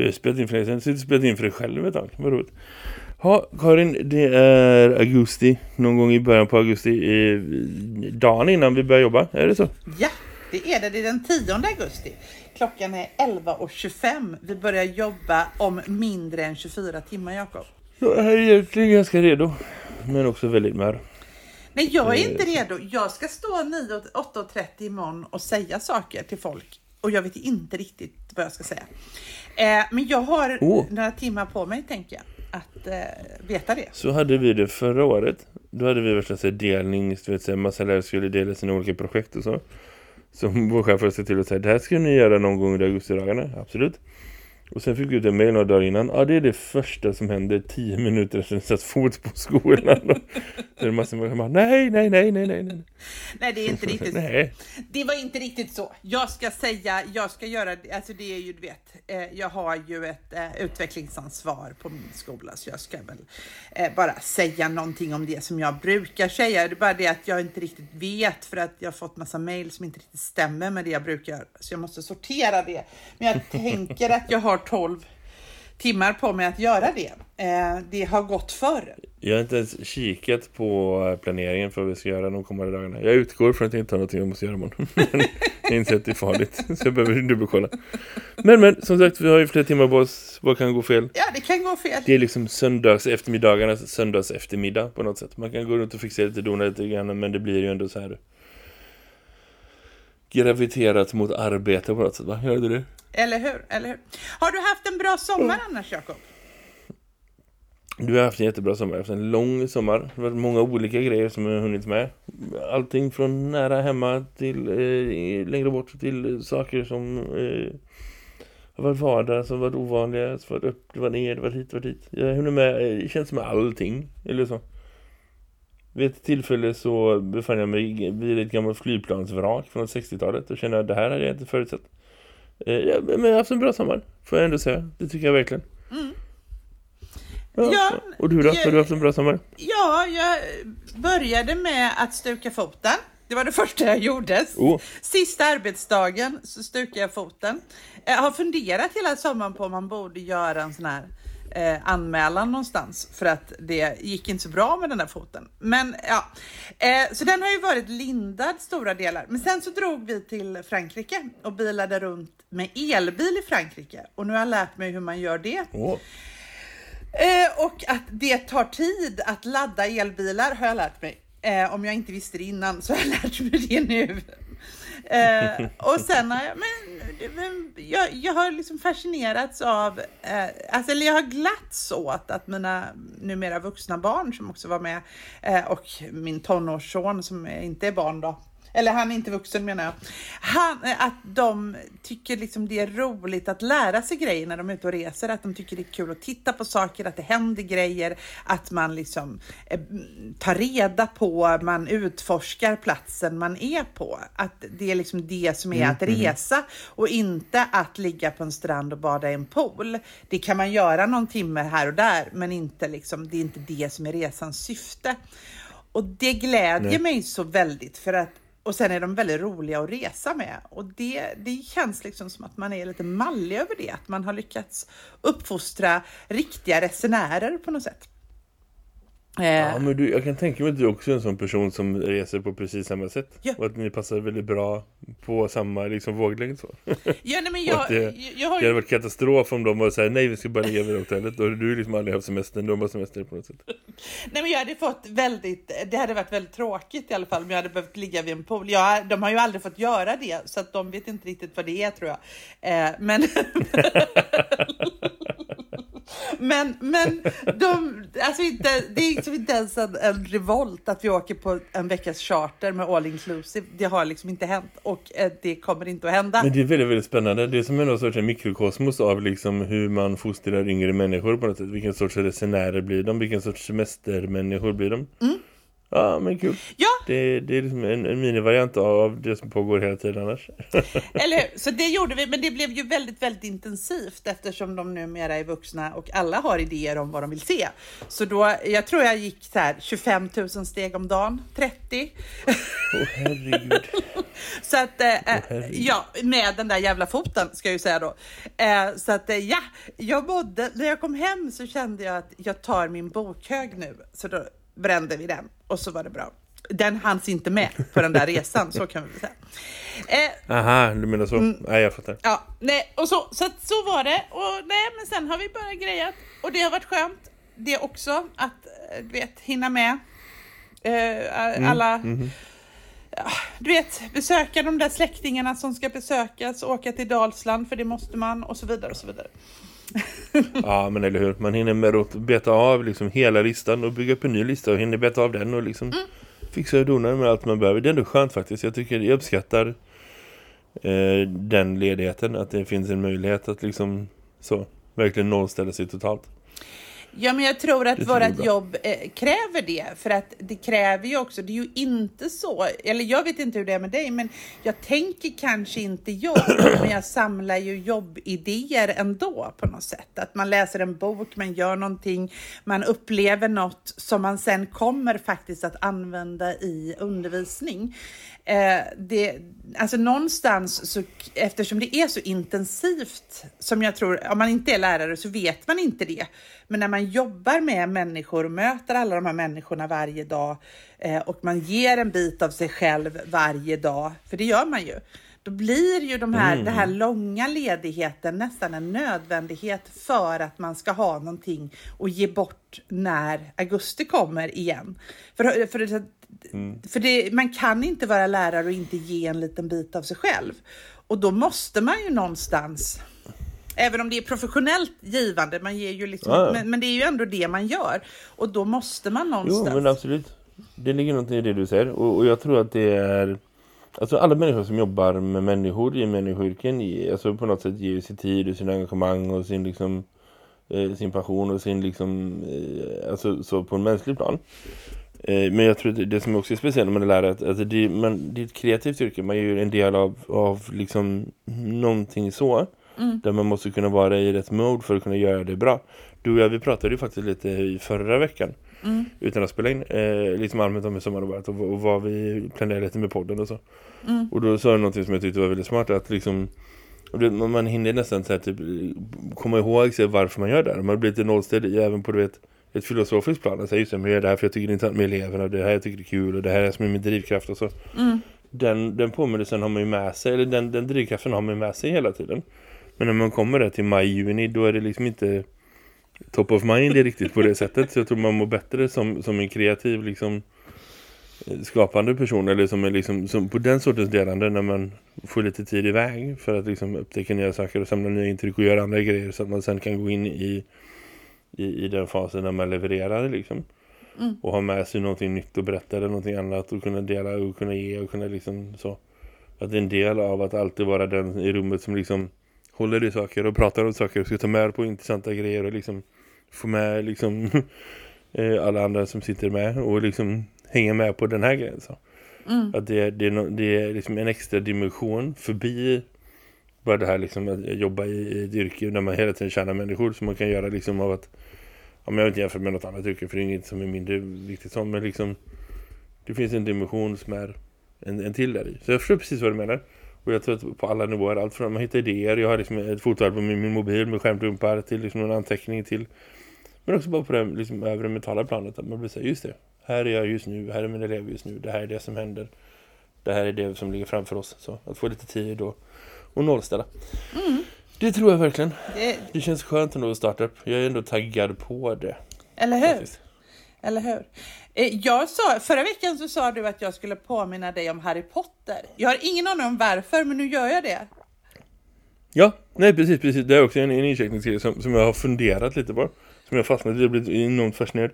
Du har spelat in för dig sen. Du har spelat in för dig själv ett tag. Vad roligt. Ja, Karin, det är augusti. Någon gång i början på augusti. Eh, dagen innan vi börjar jobba. Är det så? Ja, det är det. Det är den 10 augusti. Klockan är 11.25. Vi börjar jobba om mindre än 24 timmar, Jakob. Jag är egentligen ganska redo. Men också väldigt mör. Nej, jag är inte redo. Jag ska stå 8.30 imorgon och säga saker till folk. Och jag vet inte riktigt vad jag ska säga. Eh, men jag har Oh. några timmar på mig, tänker jag, att eh, veta det. Så hade vi det förra året. Då hade vi värsta så delning. Vet, så här, massa lärare skulle dela sina olika projekt och så. Som vår chef har sett till att säga, det här ska ni göra någon gång under augustidagarna. Absolut. Och sen fick vi ut en mejl några dagar innan. Ja, det är det första som händer tio minuter efter att satt fot på skolan. så är det massor med bara, nej, nej, nej, nej, nej, nej. Nej, det är inte riktigt Nej. Det var inte riktigt så. Jag ska säga, jag ska göra, alltså det är ju du vet, eh, jag har ju ett eh, utvecklingsansvar på min skola så jag ska väl eh, bara säga någonting om det som jag brukar säga. Det är bara det att jag inte riktigt vet för att jag har fått massa mejl som inte riktigt stämmer med det jag brukar, så jag måste sortera det. Men jag tänker att jag har 12 timmar på mig att göra det. Eh, det har gått förr. Jag har inte ens kikat på planeringen för vad vi ska göra de kommande dagarna. Jag utgår från att jag inte har någonting jag måste göra imorgon. Men jag inser att det är farligt. Så jag behöver dubbelkolla. Men, men, som sagt, vi har ju flera timmar på oss. Vad kan gå fel? Ja, det kan gå fel. Det är liksom söndags eftermiddagarnas söndags eftermiddag på något sätt. Man kan gå runt och fixa lite dona lite grann, men det blir ju ändå så här graviterat mot arbete på något sätt, va? Gör du? Eller hur? Eller hur? Har du haft en bra sommar annars, Jakob? Du har haft en jättebra sommar. Jag har haft en lång sommar. Det har varit många olika grejer som jag har hunnit med. Allting från nära hemma till eh, längre bort till saker som eh, har varit vardag, som har varit ovanliga, som har varit upp, det var ner, det var hit, det var dit. Jag hunnit med, eh, det känns som allting, eller så. Vid ett tillfälle så befann jag mig vid ett gammalt flygplansvrak från 60-talet och kände att det här hade jag inte förutsett. Eh, ja, men jag har haft en bra sommar, får jag ändå säga. Det tycker jag verkligen. Ja. Ja, och du då? jag- Har du haft en bra sommar? Ja, jag började med att stuka foten. Det var det första jag gjorde. Oh. Sista arbetsdagen så stukade jag foten. Jag har funderat hela sommaren på om man borde göra en sån här eh, anmälan någonstans för att det gick inte så bra med den där foten. Men ja, eh, så den har ju varit lindad stora delar. Men sen så drog vi till Frankrike och bilade runt med elbil i Frankrike och nu har jag lärt mig hur man gör det. Åh. Eh, och att det tar tid att ladda elbilar har jag lärt mig. Eh, om jag inte visste det innan så har jag lärt mig det nu. Eh, och sen har jag, men, men jag, jag har liksom fascinerats av, eh, alltså, eller jag har glatts åt att mina numera vuxna barn som också var med eh, och min tonårsson som inte är barn då, eller han är inte vuxen menar jag. Han, eh, att de tycker liksom det är roligt att lära sig grejer när de är ute och reser. Att de tycker det är kul att titta på saker, att det händer grejer. Att man liksom eh, tar reda på, man utforskar platsen man är på. Att det är liksom det som är att resa och inte att ligga på en strand och bada i en pool. Det kan man göra någon timme här och där, men inte liksom, det är inte det som är resans syfte. Och det glädjer Nej. mig så väldigt för att och sen är de väldigt roliga att resa med och det, det känns liksom som att man är lite mallig över det, att man har lyckats uppfostra riktiga resenärer på något sätt. Eh, Ja, men du, jag kan tänka mig att du också är en sån person som reser på precis samma sätt. Ja. Och att ni passar väldigt bra på samma liksom, våglängd. Så. ja, nej, men Och jag, det, jag, har det hade varit katastrof om de var såhär, nej vi ska bara ligga vid hotellet. Då hade du liksom aldrig haft semester, de har semester på något sätt. Nej, men jag hade fått väldigt, det hade varit väldigt tråkigt i alla fall om jag hade behövt ligga vid en pool. Jag, de har ju aldrig fått göra det så att de vet inte riktigt vad det är tror jag. Eh, men, Men, men de, alltså inte, det är liksom inte ens en, en revolt att vi åker på en veckas charter med all inclusive. Det har liksom inte hänt och eh, det kommer inte att hända. Men det är väldigt, väldigt spännande. Det är som en sorts mikrokosmos av liksom hur man fostrar yngre människor på något sätt. Vilken sorts resenärer blir de? Vilken sorts semestermänniskor blir de? Mm. Ja, men kul. Ja. Det, det är liksom en, en minivariant av det som pågår hela tiden annars. Eller hur? Så det gjorde vi, men det blev ju väldigt, väldigt intensivt eftersom de numera är vuxna och alla har idéer om vad de vill se. Så då, jag tror jag gick så här 25 000 steg om dagen, 30. Åh oh, herregud. så att, eh, oh, ja, med den där jävla foten ska jag ju säga då. Eh, så att, eh, ja, jag mådde, när jag kom hem så kände jag att jag tar min bokhög nu. Så då brände vi den och så var det bra. Den hanns inte med på den där resan, så kan vi säga. Eh, Aha, du menar så? Mm, nej, jag fattar. Ja, nej, och så, så, så var det. Och nej, men sen har vi börjat greja och det har varit skönt. Det också, att eh, du vet, hinna med eh, mm, alla... Mm, du vet, besöka de där släktingarna som ska besökas, åka till Dalsland för det måste man och så vidare och så vidare. ja, men eller hur. Man hinner med att beta av liksom hela listan och bygga upp en ny lista och hinner beta av den och liksom mm. fixa och dona med allt man behöver. Det är ändå skönt faktiskt. Jag tycker jag uppskattar eh, den ledigheten. Att det finns en möjlighet att liksom så verkligen nollställa sig totalt. Ja, men jag tror att vårt jobb eh, kräver det. För att det kräver ju också, det är ju inte så, eller jag vet inte hur det är med dig, men jag tänker kanske inte jobb, men jag samlar ju jobbidéer ändå på något sätt. Att man läser en bok, man gör någonting, man upplever något som man sen kommer faktiskt att använda i undervisning. Eh, det, alltså någonstans, så, eftersom det är så intensivt, som jag tror, om man inte är lärare så vet man inte det. Men när man jobbar med människor och möter alla de här människorna varje dag eh, och man ger en bit av sig själv varje dag, för det gör man ju, då blir ju de här, mm. den här långa ledigheten nästan en nödvändighet för att man ska ha någonting att ge bort när augusti kommer igen. För, för Mm. För det, man kan inte vara lärare och inte ge en liten bit av sig själv. Och då måste man ju någonstans, även om det är professionellt givande, man ger ju liksom, ja. men, men, det är ju ändå det man gör. Och då måste man någonstans. Jo, men absolut. Det ligger någonting i det du säger. Och, och jag tror att det är... Alltså alla människor som jobbar med människor i människoyrken alltså på något sätt ger sin tid och sin engagemang och sin liksom eh, sin passion och sin liksom eh, alltså så på en mänsklig plan. Eh, men jag tror att det som också är speciellt med det är att alltså det, man, det är ett kreativt yrke. Man är ju en del av, av liksom någonting så. Mm. Där man måste kunna vara i rätt mode för att kunna göra det bra. Du och jag, vi pratade ju faktiskt lite i förra veckan. Mm. Utan att spela in. Eh, lite allmänt om hur sommaren varit och, och vad vi planerade lite med podden och så. Mm. Och då sa du något som jag tyckte var väldigt smart. Att liksom man hinner nästan så här, typ, komma ihåg sig varför man gör det. Man blir lite nollställd även på du vet ett filosofiskt plan. Alltså just det, jag gör det här för jag tycker det är intressant med eleverna. Det här jag tycker det är kul och det här är som är min drivkraft och så. Mm. Den, den påminnelsen har man ju med sig, eller den, den drivkraften har man ju med sig hela tiden. Men när man kommer där till maj-juni då är det liksom inte top of mind riktigt på det sättet. Så jag tror man mår bättre som, som en kreativ liksom skapande person eller som är liksom som på den sortens delande när man får lite tid iväg för att liksom upptäcka nya saker och samla nya intryck och göra andra grejer så att man sen kan gå in i i, i den fasen när man levererar liksom. Mm. Och ha med sig någonting nytt och berätta eller någonting annat och kunna dela och kunna ge och kunna liksom så. Att det är en del av att alltid vara den i rummet som liksom håller i saker och pratar om saker och ska ta med på intressanta grejer och liksom få med liksom eh, alla andra som sitter med och liksom hänga med på den här grejen så. Mm. Att det, det, är, det är liksom en extra dimension förbi bara det här liksom att jobba i, i ett yrke där man hela tiden tjänar människor som man kan göra liksom av att ja, men jag vill inte jämföra med något annat yrke för det är inget som är mindre viktigt som men liksom det finns en dimension som är en, en till där i. Så jag förstår precis vad du menar. Och jag tror att på alla nivåer, allt från att man hittar idéer, jag har liksom ett fotoalbum med min mobil med skärmdumpar till liksom en anteckning till men också bara på det liksom, övre mentala planet att man blir så just det, här är jag just nu, här är min elev just nu, det här är det som händer. Det här är det som ligger framför oss. Så att få lite tid och och nollställa. Mm. Det tror jag verkligen. Det... det känns skönt ändå att starta upp. Jag är ändå taggad på det. Eller hur? Faktiskt. Eller hur? Eh, jag sa, förra veckan så sa du att jag skulle påminna dig om Harry Potter. Jag har ingen aning om varför, men nu gör jag det. Ja, nej precis, precis. Det är också en, en incheckningsserie som, som jag har funderat lite på. som jag fastnat i. Jag blivit enormt fascinerad.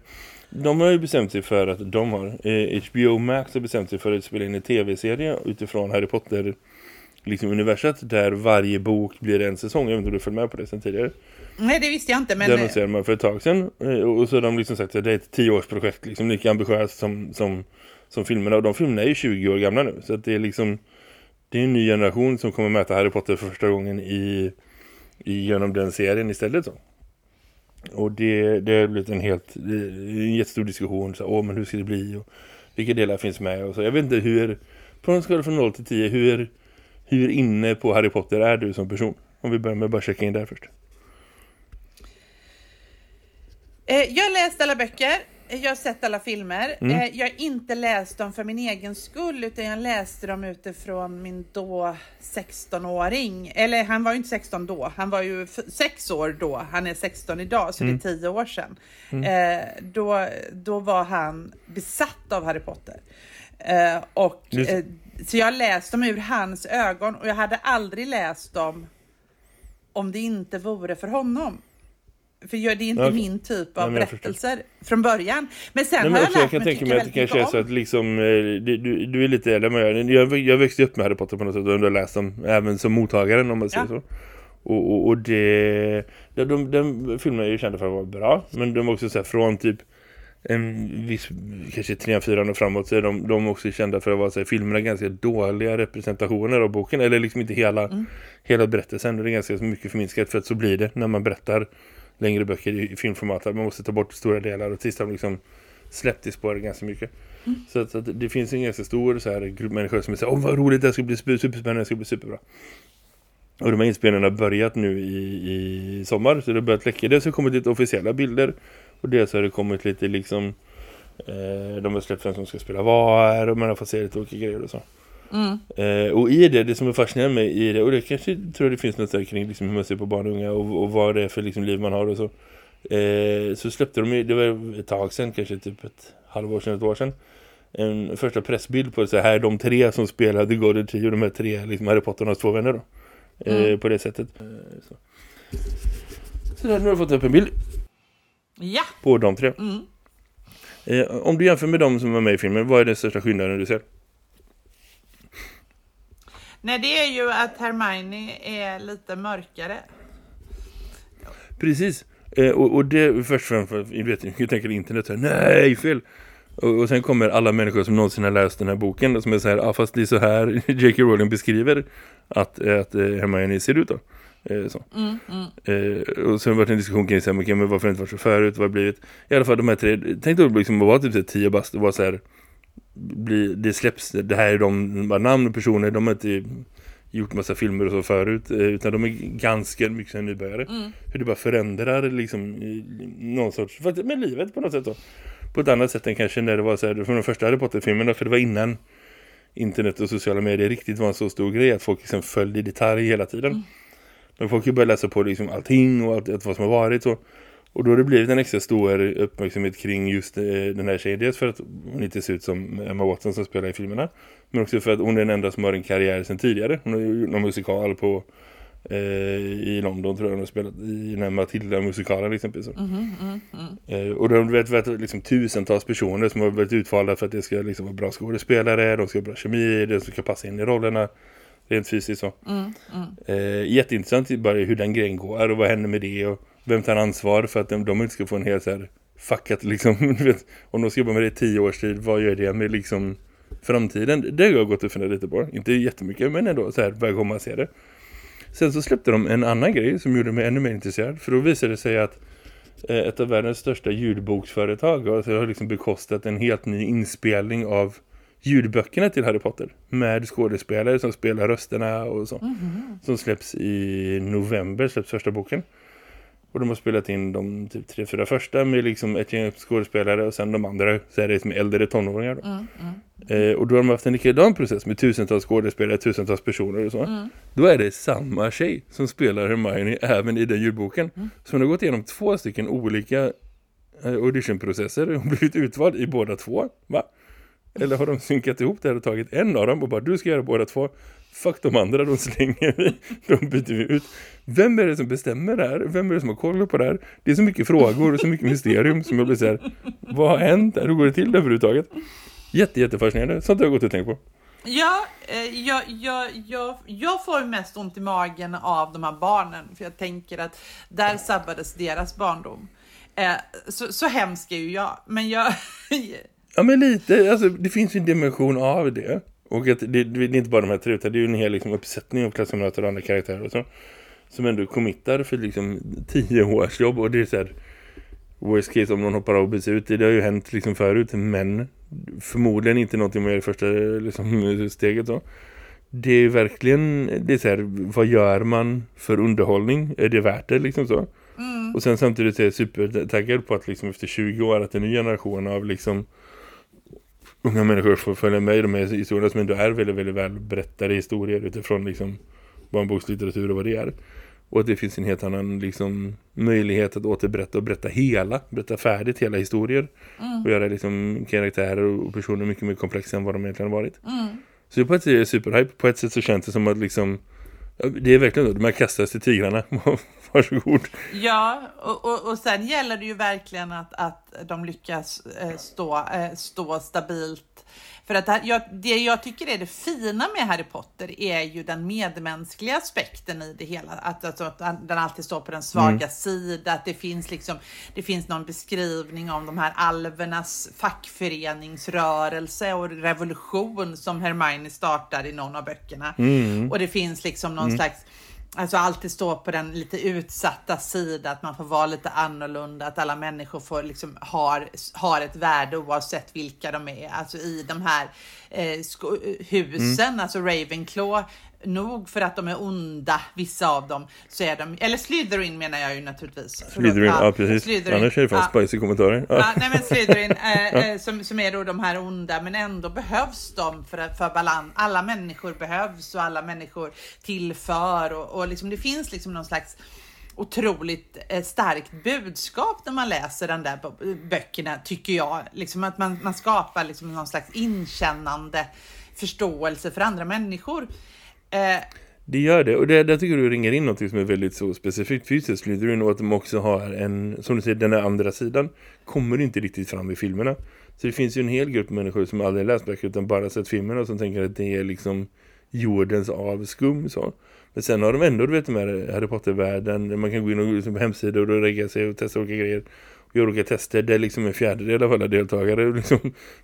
De har ju bestämt sig för att de har, eh, HBO Max har bestämt sig för att spela in en tv-serie utifrån Harry Potter liksom universet där varje bok blir en säsong. Jag vet inte om du följt med på det sen tidigare. Nej, det visste jag inte. Men... Det annonserade man för ett tag sedan. Eh, Och så har de liksom sagt att det är ett tioårsprojekt. Liksom lika ambitiöst som, som, som filmerna. Och de filmerna är ju 20 år gamla nu. Så att det är liksom... Det är en ny generation som kommer möta Harry Potter för första gången i, i genom den serien istället. Så. Och det, det har blivit en helt en jättestor diskussion. Så, Åh, men hur ska det bli? Och vilka delar finns med? Och så. Jag vet inte hur... På en skala från 0 till 10, hur, hur inne på Harry Potter är du som person? Om vi börjar med att bara checka in där först. Eh, jag har läst alla böcker. eh, Jag har sett alla filmer. Mm. Eh, Jag har inte läst dem för min egen skull utan jag läste dem utifrån min då 16-åring. Eller han var ju inte 16 då, han var ju 6 år då. Han är 16 idag så Mm. det är 10 år sedan. Eh, då, då var han besatt av Harry Potter. Eh, och, eh, så jag har läst dem ur hans ögon och jag hade aldrig läst dem om det inte vore för honom. För jag, det är inte Okej. min typ Nej, av men jag berättelser från början. Men sen Nej, har men jag också, lärt jag kan mig tänka mig att det kanske är så att liksom, eh, du, du, du är lite äldre vad jag. Jag, jag växte upp med Harry Potter på något sätt och har läst dem även som mottagaren om man säger Ja. så. Och, och, och det, de, de, de filmerna är ju kända för att vara bra, men de är också så här, från typ en viss, kanske 3 4 och framåt så är de, de också kända för att vara så här, filmerna ganska dåliga representationer av boken, eller liksom inte hela, Mm. hela berättelsen, det är ganska mycket förminskat för att så blir det när man berättar längre böcker i filmformat, man måste ta bort stora delar och tills de liksom släppt i spåret ganska mycket. Mm. Så, att, att det finns en ganska stor så här, grupp människor som säger åh vad roligt, det här ska bli super- superspännande, det ska bli superbra. Och de här inspelningarna har börjat nu i, i sommar, så det har börjat läcka. Det har kommit lite officiella bilder och dels har det kommit lite liksom eh, de har släppt vem som ska spela var och man har fått se lite olika grejer och så. Mm. Eh, och i det, det som är fascinerande med i det, och det kanske tror jag det finns något där kring liksom, hur man ser på barn och unga och, och vad det är för liksom, liv man har och så. Eh, så släppte de, ju- det var ett tag sedan, kanske typ ett halvår sedan, ett år sedan, en första pressbild på så här, de tre som spelar The Golden Trio, de här tre liksom, Harry Potter och två vänner då. Eh, Mm. På det sättet. Eh, så. så där, nu har du fått upp en bild Ja. på de tre. Mm. Eh, om du jämför med de som var med i filmen, vad är den största skillnaden du ser? Nej, det är ju att Hermione är lite mörkare. Precis. Eh, och, och det först och främst, jag vet jag tänker internet här, nej, fel. Och, och sen kommer alla människor som någonsin har läst den här boken som är så här, ah, fast det är så här J.K. Rowling beskriver att, att eh, Hermione ser ut då. Eh, så. Mm, mm. Eh, och sen har det varit en diskussion kring så här, okej, men varför inte varit så förut, vad har blivit? I alla fall de här tre, tänk då liksom att vara typ så här tio bast och vara så här, bli, det släpps, det här är de bara namn och personer, de har inte gjort massa filmer och så förut, eh, utan de är ganska mycket här nybörjare Mm. hur det bara förändrar liksom någon sorts, med livet på något sätt då. På ett annat sätt än kanske när det var så här, från de första Harry Potter-filmerna, för det var innan internet och sociala medier riktigt var en så stor grej att folk liksom följde i detalj hela tiden. Men folk ju började läsa på liksom allting och allt, allt vad som har varit så. Och då har det blivit en extra stor uppmärksamhet kring just eh, den här tjejen. Dels för att hon inte ser ut som Emma Watson som spelar i filmerna. Men också för att hon är den enda som har en karriär sedan tidigare. Hon har gjort någon musikal på eh, i London tror jag hon har spelat i den här Matilda-musikalen exempelvis. Mhm, mm, mm. Eh, och det har varit, varit liksom tusentals personer som har varit utvalda för att det ska liksom vara bra skådespelare, de ska ha bra kemi, de ska passa in i rollerna rent fysiskt så. Mm, mm. Eh, jätteintressant bara hur den grejen går och vad händer med det och vem tar ansvar för att de, de inte ska få en helt så här fuckat liksom, vet, om de ska jobba med det i tio års tid, vad gör det med liksom framtiden? Det har jag gått och funderat lite på, inte jättemycket men ändå så här, vad kommer man se det? Sen så släppte de en annan grej som gjorde mig ännu mer intresserad, för då visade det sig att eh, ett av världens största ljudboksföretag alltså, har liksom bekostat en helt ny inspelning av ljudböckerna till Harry Potter med skådespelare som spelar rösterna och så. Mhm. Som släpps i november, släpps första boken. Och de har spelat in de typ tre, fyra första med liksom ett gäng skådespelare och sen de andra så är det som äldre tonåringar. Då. Mm, mm, Eh, och då har de haft en likadan process med tusentals skådespelare, tusentals personer och så. mm. Då är det samma tjej som spelar Hermione även i den ljudboken. Mm. Så hon har gått igenom två stycken olika eh, auditionprocesser och blivit utvald i båda två. Va? Eller har de synkat ihop det här och tagit en av dem och bara du ska göra båda två. Fuck de andra, de slänger vi. De byter vi ut. Vem är det som bestämmer det här? Vem är det som har koll på det här? Det är så mycket frågor och så mycket mysterium som jag blir så här, vad har hänt? Hur går det till överhuvudtaget? Jätte, jättefascinerande. Sånt har jag gått och tänkt på. Ja, eh, jag, jag, jag, jag får mest ont i magen av de här barnen. För jag tänker att där sabbades deras barndom. Eh, så, så hemsk är ju jag. Men jag... Ja men lite, alltså det finns ju en dimension av det. Och att det, det är inte bara de här tre utan det är ju en hel liksom, uppsättning av klasskamrater och andra karaktärer och så. Som ändå committar för liksom tio års jobb och det är så här worst case om någon hoppar av och byts ut. Det har ju hänt liksom förut men förmodligen inte någonting man gör i första liksom, steget så. Det är verkligen, det är så här, vad gör man för underhållning? Är det värt det liksom så? Mm. Och sen samtidigt är jag supertaggad på att liksom efter 20 år att en ny generation av liksom unga människor får följa med i de här historierna som ändå är väldigt, väldigt väl berättade historier utifrån liksom barnbokslitteratur och vad det är. Och att det finns en helt annan liksom, möjlighet att återberätta och berätta hela, berätta färdigt hela historier. Mm. Och göra liksom, karaktärer och personer mycket mer komplexa än vad de egentligen har varit. Mm. Så på ett sätt är det superhype. På ett sätt så känns det som att liksom, det är verkligen så, de här kastas till tigrarna. Varsågod. Ja, och, och, och sen gäller det ju verkligen att, att de lyckas eh, stå, eh, stå stabilt för att det, jag, det jag tycker är det fina med Harry Potter är ju den medmänskliga aspekten i det hela. Att, alltså, att den alltid står på den svaga mm. sidan. Att det finns, liksom, det finns någon beskrivning om de här alvernas fackföreningsrörelse och revolution som Hermione startar i någon av böckerna. Mm. Och det finns liksom någon mm. slags Alltså alltid stå på den lite utsatta sidan, att man får vara lite annorlunda, att alla människor får liksom har, har ett värde oavsett vilka de är. Alltså i de här eh, husen, mm. alltså Ravenclaw nog för att de är onda, vissa av dem, så är de, eller Slytherin menar jag ju naturligtvis. Slytherin, ja, ja precis. Slytherin, Annars är det fast ja. spicy kommentarer. Ja. ja. nej men Slytherin äh, ja. som, som är då de här onda, men ändå behövs de för, för balans. Alla människor behövs och alla människor tillför och, och liksom, det finns liksom någon slags otroligt eh, starkt budskap när man läser den där böckerna, tycker jag. Liksom att man, man skapar liksom någon slags inkännande förståelse för andra människor. Eh, det gör det. Och det, där tycker du ringer in något som är väldigt så specifikt fysiskt Slytherin och att de också har en, som du säger, den här andra sidan kommer inte riktigt fram i filmerna. Så det finns ju en hel grupp människor som aldrig läst böcker utan bara sett filmerna och som tänker att det är liksom jordens avskum så. Men sen har de ändå, du vet, de här Harry Potter-världen, man kan gå in och liksom på hemsidor och regga sig och testa olika grejer göra olika tester där liksom en fjärdedel av alla deltagare liksom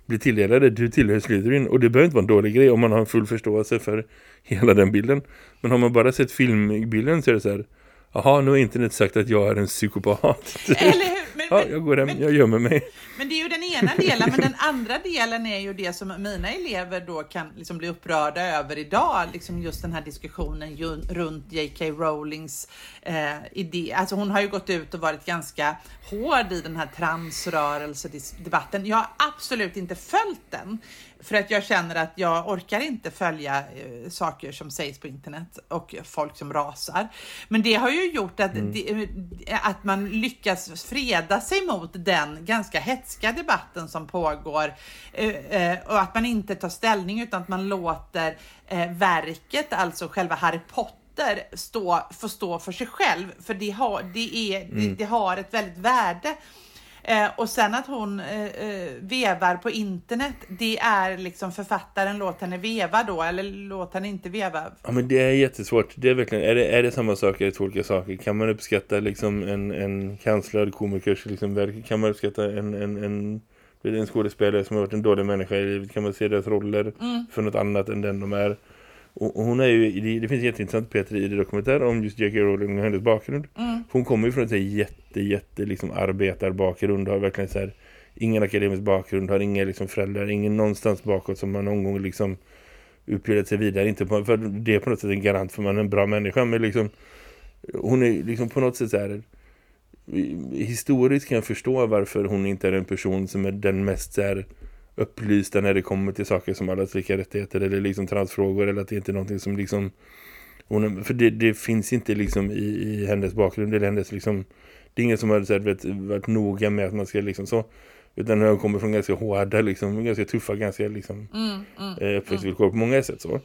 blir tilldelade. Du tillhör Slytherin och det behöver inte vara en dålig grej om man har en full förståelse för hela den bilden. Men har man bara sett filmbilden så är det så här Jaha, nu har internet sagt att jag är en psykopat. Eller hur? Men, ja, jag går hem, men, jag gömmer mig. Men det är ju den ena delen, men den andra delen är ju det som mina elever då kan liksom bli upprörda över idag. Liksom just den här diskussionen runt J.K. Rowlings eh, idé. Alltså hon har ju gått ut och varit ganska hård i den här transrörelsedebatten. Jag har absolut inte följt den. För att jag känner att jag orkar inte följa eh, saker som sägs på internet och folk som rasar. Men det har ju gjort att, mm. det, att man lyckas freda sig mot den ganska hetska debatten som pågår eh, eh, och att man inte tar ställning utan att man låter eh, verket, alltså själva Harry Potter stå, få stå för sig själv. För det har, det är, mm. det, det har ett väldigt värde Eh, och sen att hon eh, eh, vevar på internet, det är liksom författaren låt henne veva då, eller låt henne inte veva? Ja men det är jättesvårt. Det är verkligen, är det, är det samma sak eller två olika saker? Kan man uppskatta liksom en, en kanslad komikers liksom verk? Kan man uppskatta en, en, en, en skådespelare som har varit en dålig människa i livet? Kan man se deras roller mm. för något annat än den de är? Och hon är ju, det, det finns jätteintressant Peter i det dokumentär om just J.K. Rowling och hennes bakgrund. Mm. Hon kommer ju från en jätte, jätte liksom arbetarbakgrund. Har verkligen så här, ingen akademisk bakgrund, har inga liksom föräldrar, ingen någonstans bakåt som man någon gång liksom utbildat sig vidare. Inte på, för det är på något sätt en garant för man är en bra människa. Men liksom, hon är liksom på något sätt så här historiskt kan jag förstå varför hon inte är en person som är den mest så här, upplysta när det kommer till saker som allas lika rättigheter eller liksom transfrågor eller att det inte är någonting som liksom hon, för det, det, finns inte liksom i, i hennes bakgrund eller hennes liksom det är ingen som har vet, varit noga med att man ska liksom så Utan de kommer från ganska hårda, liksom, ganska tuffa, ganska liksom, Mm, mm, eh, uppväxtvillkor på många sätt så.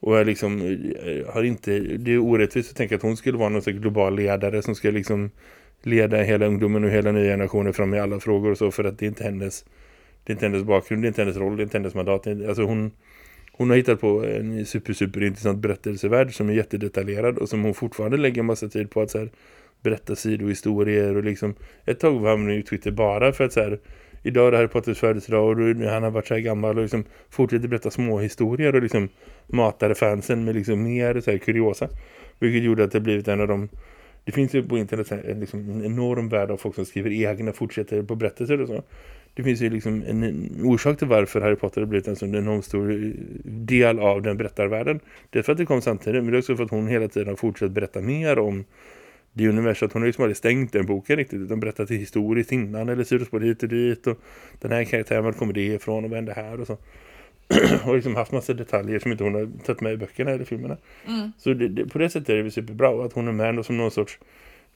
Och jag liksom eh, har inte, det är orättvist att tänka att hon skulle vara någon slags global ledare som ska liksom leda hela ungdomen och hela nya generationer fram i alla frågor och så för att det är inte hennes det är inte hennes bakgrund, det är inte hennes roll, det är inte hennes mandat. Alltså hon, hon har hittat på en super super intressant berättelsevärld som är jättedetaljerad och som hon fortfarande lägger massa tid på att så här, berätta sidohistorier och liksom ett tag var han ju Twitter bara för att så här idag är det Harry Potters födelsedag och då, han har varit så här gammal och liksom fortsätter berätta små historier och liksom matade fansen med liksom mer så här kuriosa. Vilket gjorde att det blivit en av de det finns ju på internet en, liksom, en enorm värld av folk som skriver egna fortsätter på berättelser och så. Det finns ju liksom en, en orsak till varför Harry Potter har blivit en sån enormt stor del av den berättarvärlden. Det är för att det kom samtidigt, men det är också för att hon hela tiden har fortsatt berätta mer om det universum. Hon har liksom aldrig stängt den boken riktigt, utan berättat historiskt innan eller sidospår hit och dit och den här karaktären, var kommer det ifrån och vad händer här och så. och liksom haft massa detaljer som inte hon har tagit med i böckerna eller filmerna. mm. Så det, det, på det sättet är det superbra att hon är med som någon sorts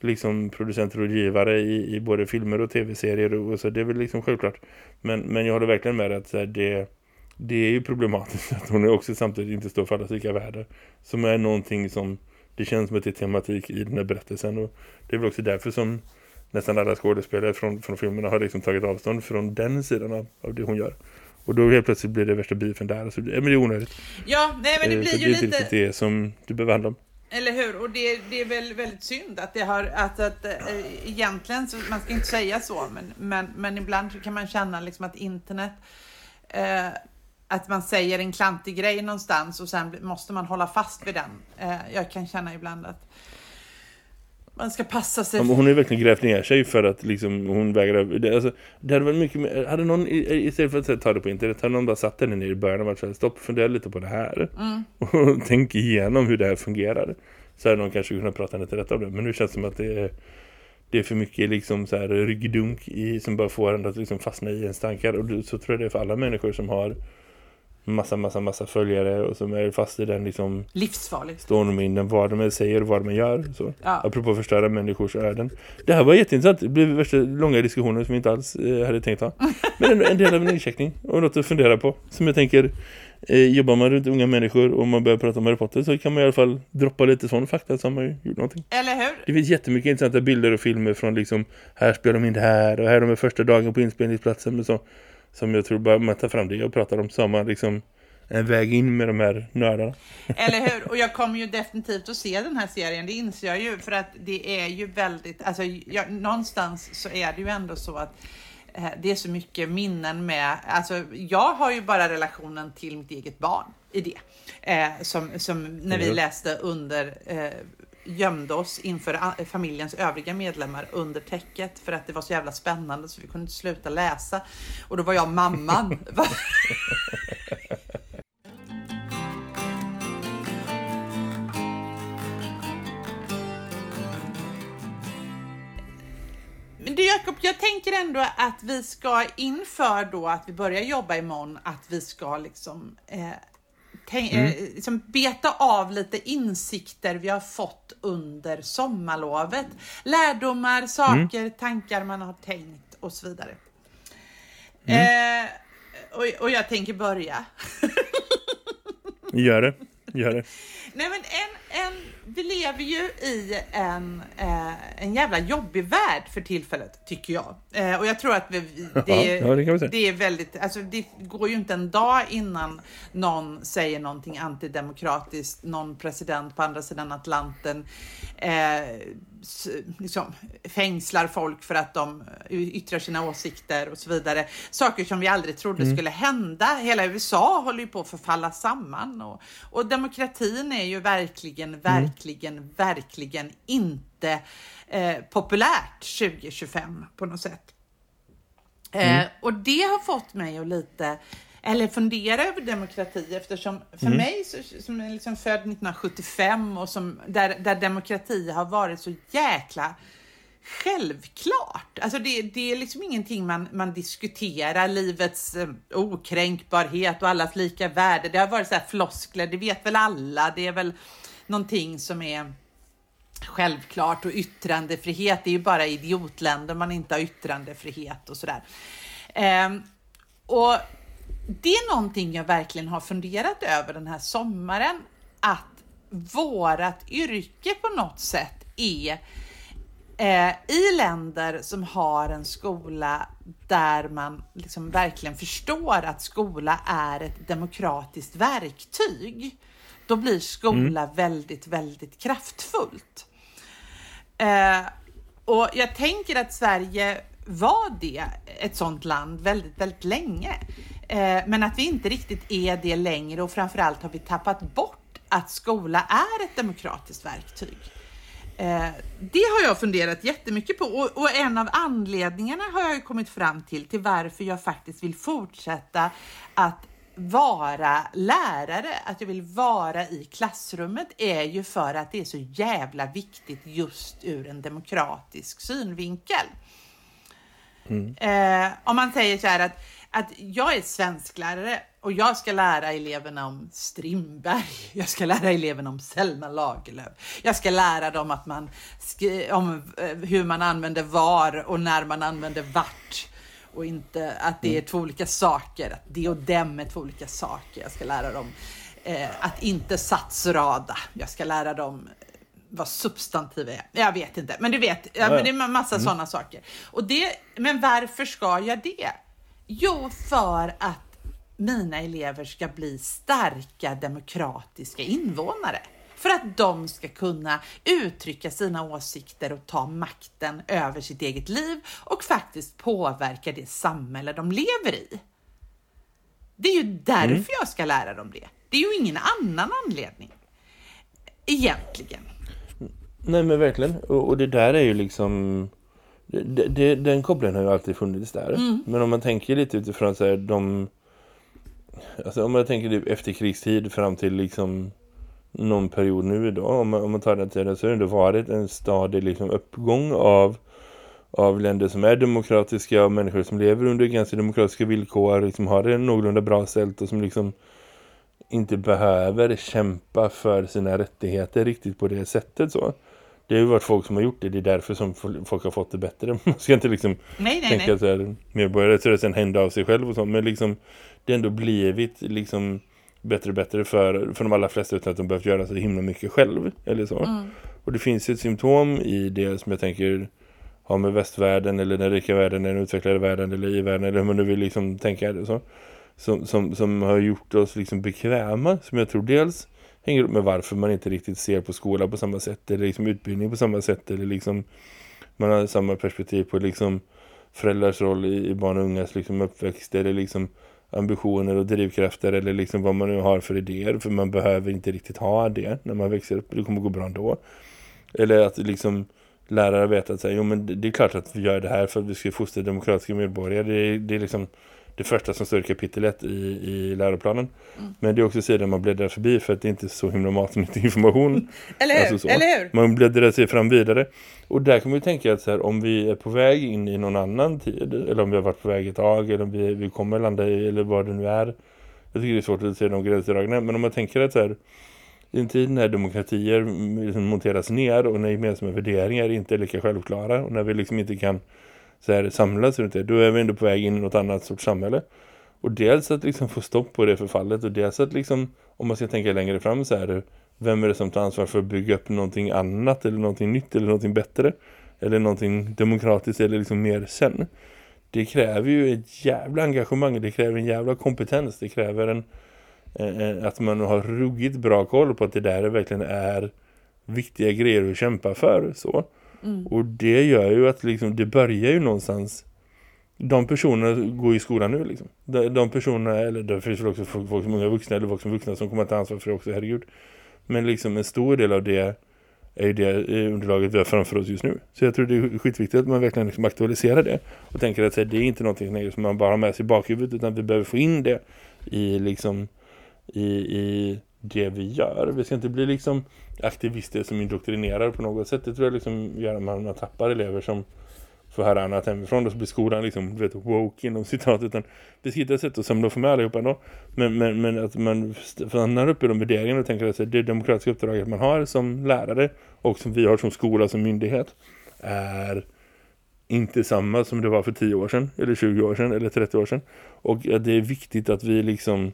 liksom producenter och givare i, i både filmer och tv-serier och, så det är väl liksom självklart. Men, men jag håller verkligen med att här, det, det är ju problematiskt att hon också samtidigt inte står för alla lika världar. Som är någonting som det känns som att det är tematik i den här berättelsen och det är väl också därför som nästan alla skådespelare från, från filmerna har liksom tagit avstånd från den sidan av, av det hon gör. Och då helt plötsligt blir det värsta beefen där. Så, men det är onödigt. Ja, nej men det Eh, blir för ju det är lite... det som du behöver handla om. Eller hur? Och det, det är väl väldigt synd att det har, att, att äh, egentligen, så, man ska inte säga så, men, men, men ibland kan man känna liksom att internet, äh, att man säger en klantig grej någonstans och sen måste man hålla fast vid den. Äh, jag kan känna ibland att man ska passa sig. Ja, hon har ju verkligen grävt ner sig för att liksom, hon vägrar... Det, alltså, det hade varit mycket mer... Hade någon, i- istället för att ta det på internet, hade någon bara satt henne ner i början och varit så här, stopp, fundera lite på det här. Mm. Och tänk igenom hur det här fungerar. Så hade någon kanske kunnat prata lite rätt om det. Men nu känns det som att det är, det är för mycket liksom så här ryggdunk i, som bara får en att liksom fastna i ens tankar. Och så tror jag det är för alla människor som har massa, massa, massa följare och som är fast i den liksom Livsfarligt. stormvinden, vad de säger och vad de gör. Så. Ja. Apropå att förstöra människors öden. Det här var jätteintressant. Det blev värsta långa diskussioner som vi inte alls eh, hade tänkt ha. Men ändå en del av en incheckning och något att fundera på. Som jag tänker, eh, jobbar man runt unga människor och man börjar prata om Harry Potter så kan man i alla fall droppa lite sån fakta har man gjort någonting. Eller hur? Det finns jättemycket intressanta bilder och filmer från liksom, här spelar de in det här och här är de första dagen på inspelningsplatsen och så. Som jag tror bara man tar fram det och pratar om man liksom en väg in med de här nördarna. Eller hur? Och jag kommer ju definitivt att se den här serien, det inser jag ju, för att det är ju väldigt, alltså jag, någonstans så är det ju ändå så att eh, det är så mycket minnen med, alltså jag har ju bara relationen till mitt eget barn i det. Eh, som, som när vi läste under, eh, gömde oss inför familjens övriga medlemmar under täcket för att det var så jävla spännande så vi kunde inte sluta läsa. Och då var jag mamman. Men du Jakob, jag tänker ändå att vi ska inför då att vi börjar jobba imorgon, att vi ska liksom, eh, tänk, eh, liksom beta av lite insikter vi har fått under sommarlovet. Lärdomar, saker, tankar man har tänkt och så vidare. Eh, och, och jag tänker börja. Gör det, gör det. Nej men en, en, vi lever ju i en, eh, en jävla jobbig värld för tillfället, tycker jag. Eh, och jag tror att vi, det, är, Ja, det det är väldigt, alltså det går ju inte en dag innan någon säger någonting antidemokratiskt, någon president på andra sidan Atlanten eh, liksom, fängslar folk för att de yttrar sina åsikter och så vidare. Saker som vi aldrig trodde Mm. skulle hända. Hela USA håller ju på att förfalla samman och, och demokratin är ju verkligen, Mm. verkligen, verkligen inte eh, populärt 2025 på något sätt. Eh, och det har fått mig att lite, eller fundera över demokrati eftersom för mig så, som är liksom född 1975 och som, där, där demokrati har varit så jäkla självklart. Alltså det, det är liksom ingenting man, man diskuterar, livets eh, okränkbarhet och allas lika värde. Det har varit så här floskler, det vet väl alla. Det är väl någonting som är självklart och yttrandefrihet det är ju bara idiotländer man inte har yttrandefrihet och sådär. Ehm, och det är någonting jag verkligen har funderat över den här sommaren, att vårat yrke på något sätt är eh, i länder som har en skola där man liksom verkligen förstår att skola är ett demokratiskt verktyg, då blir skola mm. väldigt, väldigt kraftfullt. Eh, och jag tänker att Sverige var det, ett sådant land, väldigt, väldigt länge. Eh, men att vi inte riktigt är det längre och framförallt har vi tappat bort att skola är ett demokratiskt verktyg. Eh, det har jag funderat jättemycket på och, och, en av anledningarna har jag kommit fram till till varför jag faktiskt vill fortsätta att vara lärare, att jag vill vara i klassrummet är ju för att det är så jävla viktigt just ur en demokratisk synvinkel. Mm. Eh, om man säger så här att, att jag är svensklärare och jag ska lära eleverna om Strindberg. Jag ska lära eleverna om Selma Lagerlöf. Jag ska lära dem att man om eh, hur man använder var och när man använder vart och inte att det är mm. två olika saker. Att det och dem är två olika saker. Jag ska lära dem eh, att inte satsrada. Jag ska lära dem vad substantiv är. Jag vet inte, men du vet, ja, men det är massa mm. sådana saker. Och det, men varför ska jag det? Jo, för att mina elever ska bli starka demokratiska invånare. För att de ska kunna uttrycka sina åsikter och ta makten över sitt eget liv och faktiskt påverka det samhälle de lever i. Det är ju därför mm. jag ska lära dem det. Det är ju ingen annan anledning. Egentligen. Nej men verkligen. Och, och det där är ju liksom... Det, det, den kopplingen har ju alltid funnits där. Mm. Men om man tänker lite utifrån så här, de... Alltså om man tänker typ efter krigstid fram till liksom någon period nu idag. Om man, om man tar den tiden så har det ändå varit en stadig liksom uppgång av, av länder som är demokratiska och människor som lever under ganska demokratiska villkor. Liksom har det någorlunda bra ställt och som liksom inte behöver kämpa för sina rättigheter riktigt på det sättet så. Det har ju varit folk som har gjort det. Det är därför som folk har fått det bättre. Man ska inte liksom nej, nej, tänka nej. så här, medborgarrättsrörelsen hände av sig själv och så. Men liksom, det har ändå blivit liksom bättre och bättre för, för de allra flesta utan att de behövt göra så himla mycket själv. Eller så. Mm. Och det finns ett symptom i det som jag tänker har med västvärlden eller den rika världen, den utvecklade världen eller i världen eller hur man nu vill liksom tänka det så. Som, som, som har gjort oss liksom bekväma som jag tror dels hänger upp med varför man inte riktigt ser på skola på samma sätt eller liksom utbildning på samma sätt eller liksom man har samma perspektiv på liksom föräldrars roll i, i barn och ungas liksom uppväxt eller liksom ambitioner och drivkrafter eller liksom vad man nu har för idéer för man behöver inte riktigt ha det när man växer upp, det kommer gå bra ändå. Eller att liksom lärare vet att säga, jo men det är klart att vi gör det här för att vi ska fostra demokratiska medborgare. Det det är liksom det första som står i kapitel 1 i, i läroplanen. Mm. Men det är också sidan man bläddrar förbi för att det är inte så himla matnyttig information. eller hur? Alltså eller hur? Man bläddrar sig fram vidare. Och där kan man ju tänka att så här, om vi är på väg in i någon annan tid, eller om vi har varit på väg ett tag, eller om vi, vi kommer landa i, eller vad det nu är. Jag tycker det är svårt att se de gränsdragna. Men om man tänker att så här, i en tid när demokratier liksom monteras ner och när gemensamma värderingar inte är lika självklara och när vi liksom inte kan så här, samlas runt det, då är vi ändå på väg in i något annat sorts samhälle. Och dels att liksom få stopp på det förfallet och dels att liksom, om man ska tänka längre fram så här, vem är det som tar ansvar för att bygga upp någonting annat eller någonting nytt eller någonting bättre eller någonting demokratiskt eller liksom mer sen. Det kräver ju ett jävla engagemang, det kräver en jävla kompetens, det kräver en, en att man har ruggigt bra koll på att det där verkligen är viktiga grejer att kämpa för så. Mm. Och det gör ju att liksom, det börjar ju någonstans de personerna går i skolan nu liksom. De, de personerna, eller det finns väl också folk, folk som unga vuxna eller folk som vuxna som kommer att ta ansvar för det också, herregud. Men liksom en stor del av det är ju det eh, underlaget vi har framför oss just nu. Så jag tror det är skitviktigt att man verkligen liksom aktualiserar det. Och tänker att det är inte någonting som liksom man bara har med sig i bakhuvudet utan vi behöver få in det i liksom i, i det vi gör. Vi ska inte bli liksom aktivister som indoktrinerar på något sätt. Det tror jag liksom gör att man, man tappar elever som får höra annat hemifrån. Och så blir skolan liksom, vet, woke inom citat. Utan vi ska hitta sätt att samla för med allihopa ändå. Men, men, men att man stannar upp i de värderingarna och tänker att det demokratiska uppdraget man har som lärare och som vi har som skola, som myndighet är inte samma som det var för 10 år sedan, eller 20 år sedan, eller 30 år sedan. Och att det är viktigt att vi liksom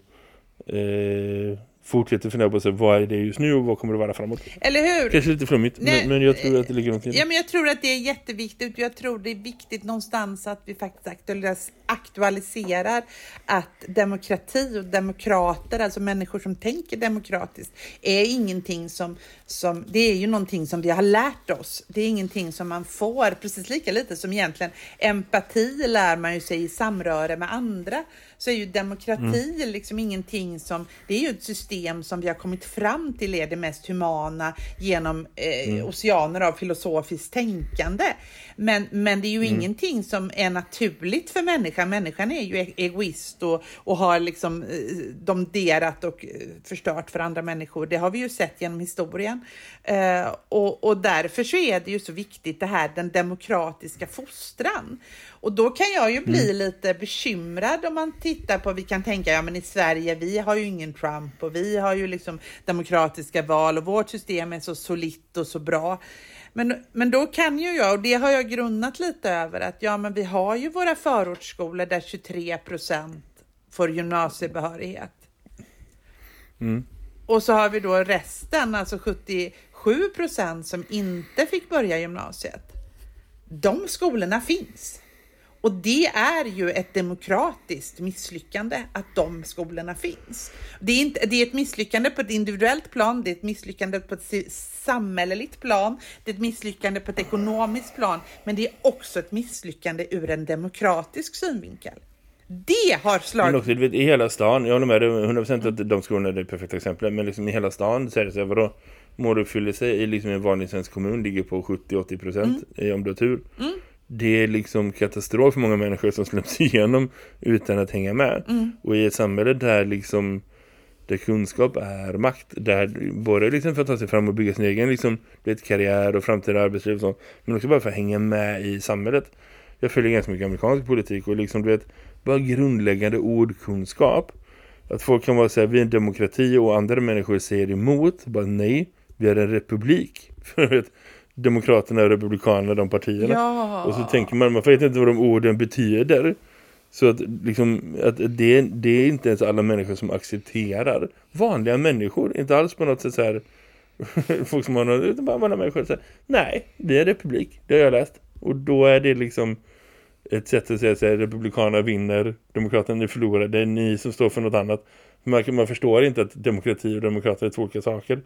eh, fortsätter fundera på sig, vad är det just nu och vad kommer det vara framåt. Eller hur? Kanske lite flummigt, Nej, men, men jag tror att det ligger någonting i det. Ja, men jag tror att det är jätteviktigt. Jag tror det är viktigt någonstans att vi faktiskt aktualis- aktualiserar att demokrati och demokrater, alltså människor som tänker demokratiskt, är ingenting som, som, det är ju någonting som vi har lärt oss. Det är ingenting som man får, precis lika lite som egentligen empati lär man ju sig i samröre med andra så är ju demokrati Mm. liksom ingenting som, det är ju ett system som vi har kommit fram till är det mest humana genom eh, Mm. oceaner av filosofiskt tänkande. Men, men det är ju Mm. ingenting som är naturligt för människan. Människan är ju e- egoist och, och har liksom eh, domderat och eh, förstört för andra människor. Det har vi ju sett genom historien. Eh, och, och därför så är det ju så viktigt det här, den demokratiska fostran. Och då kan jag ju bli lite bekymrad om man tittar på, vi kan tänka, ja men i Sverige, vi har ju ingen Trump och vi har ju liksom demokratiska val och vårt system är så solitt och så bra. Men, men då kan ju jag, och det har jag grunnat lite över, att ja men vi har ju våra förortsskolor där 23 procent får gymnasiebehörighet. Och så har vi då resten, alltså 77 procent som inte fick börja gymnasiet. De skolorna finns. Och det är ju ett demokratiskt misslyckande att de skolorna finns. Det är, inte, det är ett misslyckande på ett individuellt plan, det är ett misslyckande på ett samhälleligt plan, det är ett misslyckande på ett ekonomiskt plan, men det är också ett misslyckande ur en demokratisk synvinkel. Det har Men slagit... också, du vet, i hela stan, jag håller med dig 100% att de skolorna är det perfekta exemplet, men liksom i hela stan så är det så här, vadå? Måluppfyllelse i liksom en vanlig svensk kommun ligger på 70-80% mm. om du har tur. Det är liksom katastrof för många människor som släpps igenom utan att hänga med. Och i ett samhälle där liksom där kunskap är makt, där både liksom för att ta sig fram och bygga sin egen liksom, vet, karriär och framtida arbetsliv och sånt, men också bara för att hänga med i samhället. Jag följer ganska mycket amerikansk politik och liksom, du vet, bara grundläggande ordkunskap. Att folk kan vara så här, vi är en demokrati och andra människor säger emot. Bara nej, vi är en republik. För vet, demokraterna och republikanerna, de partierna. Ja. Och så tänker man, man vet inte vad de orden betyder. Så att, liksom, att det, det är inte ens alla människor som accepterar vanliga människor. Inte alls på något sätt så här folk som har någon, utan bara vanliga människor. Så här, Nej, vi är republik. Det har jag läst. Och då är det liksom ett sätt att säga att republikanerna vinner, demokraterna ni förlorar, det är ni som står för något annat. Man, man förstår inte att demokrati och demokrater är två olika saker.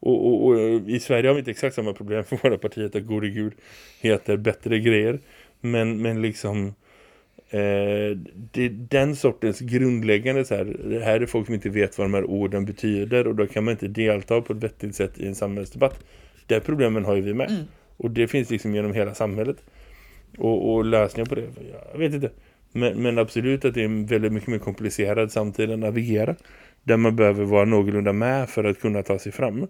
Och, och, och i Sverige har vi inte exakt samma problem för våra partier att gode gud heter bättre grejer. Men, men liksom eh, det den sortens grundläggande så här, det här är folk som inte vet vad de här orden betyder och då kan man inte delta på ett vettigt sätt i en samhällsdebatt. Det problemen har ju vi med. Och det finns liksom genom hela samhället. Och, och lösningar på det, jag vet inte. Men, men absolut att det är väldigt mycket mer komplicerad samtid att navigera. Där man behöver vara någorlunda med för att kunna ta sig fram.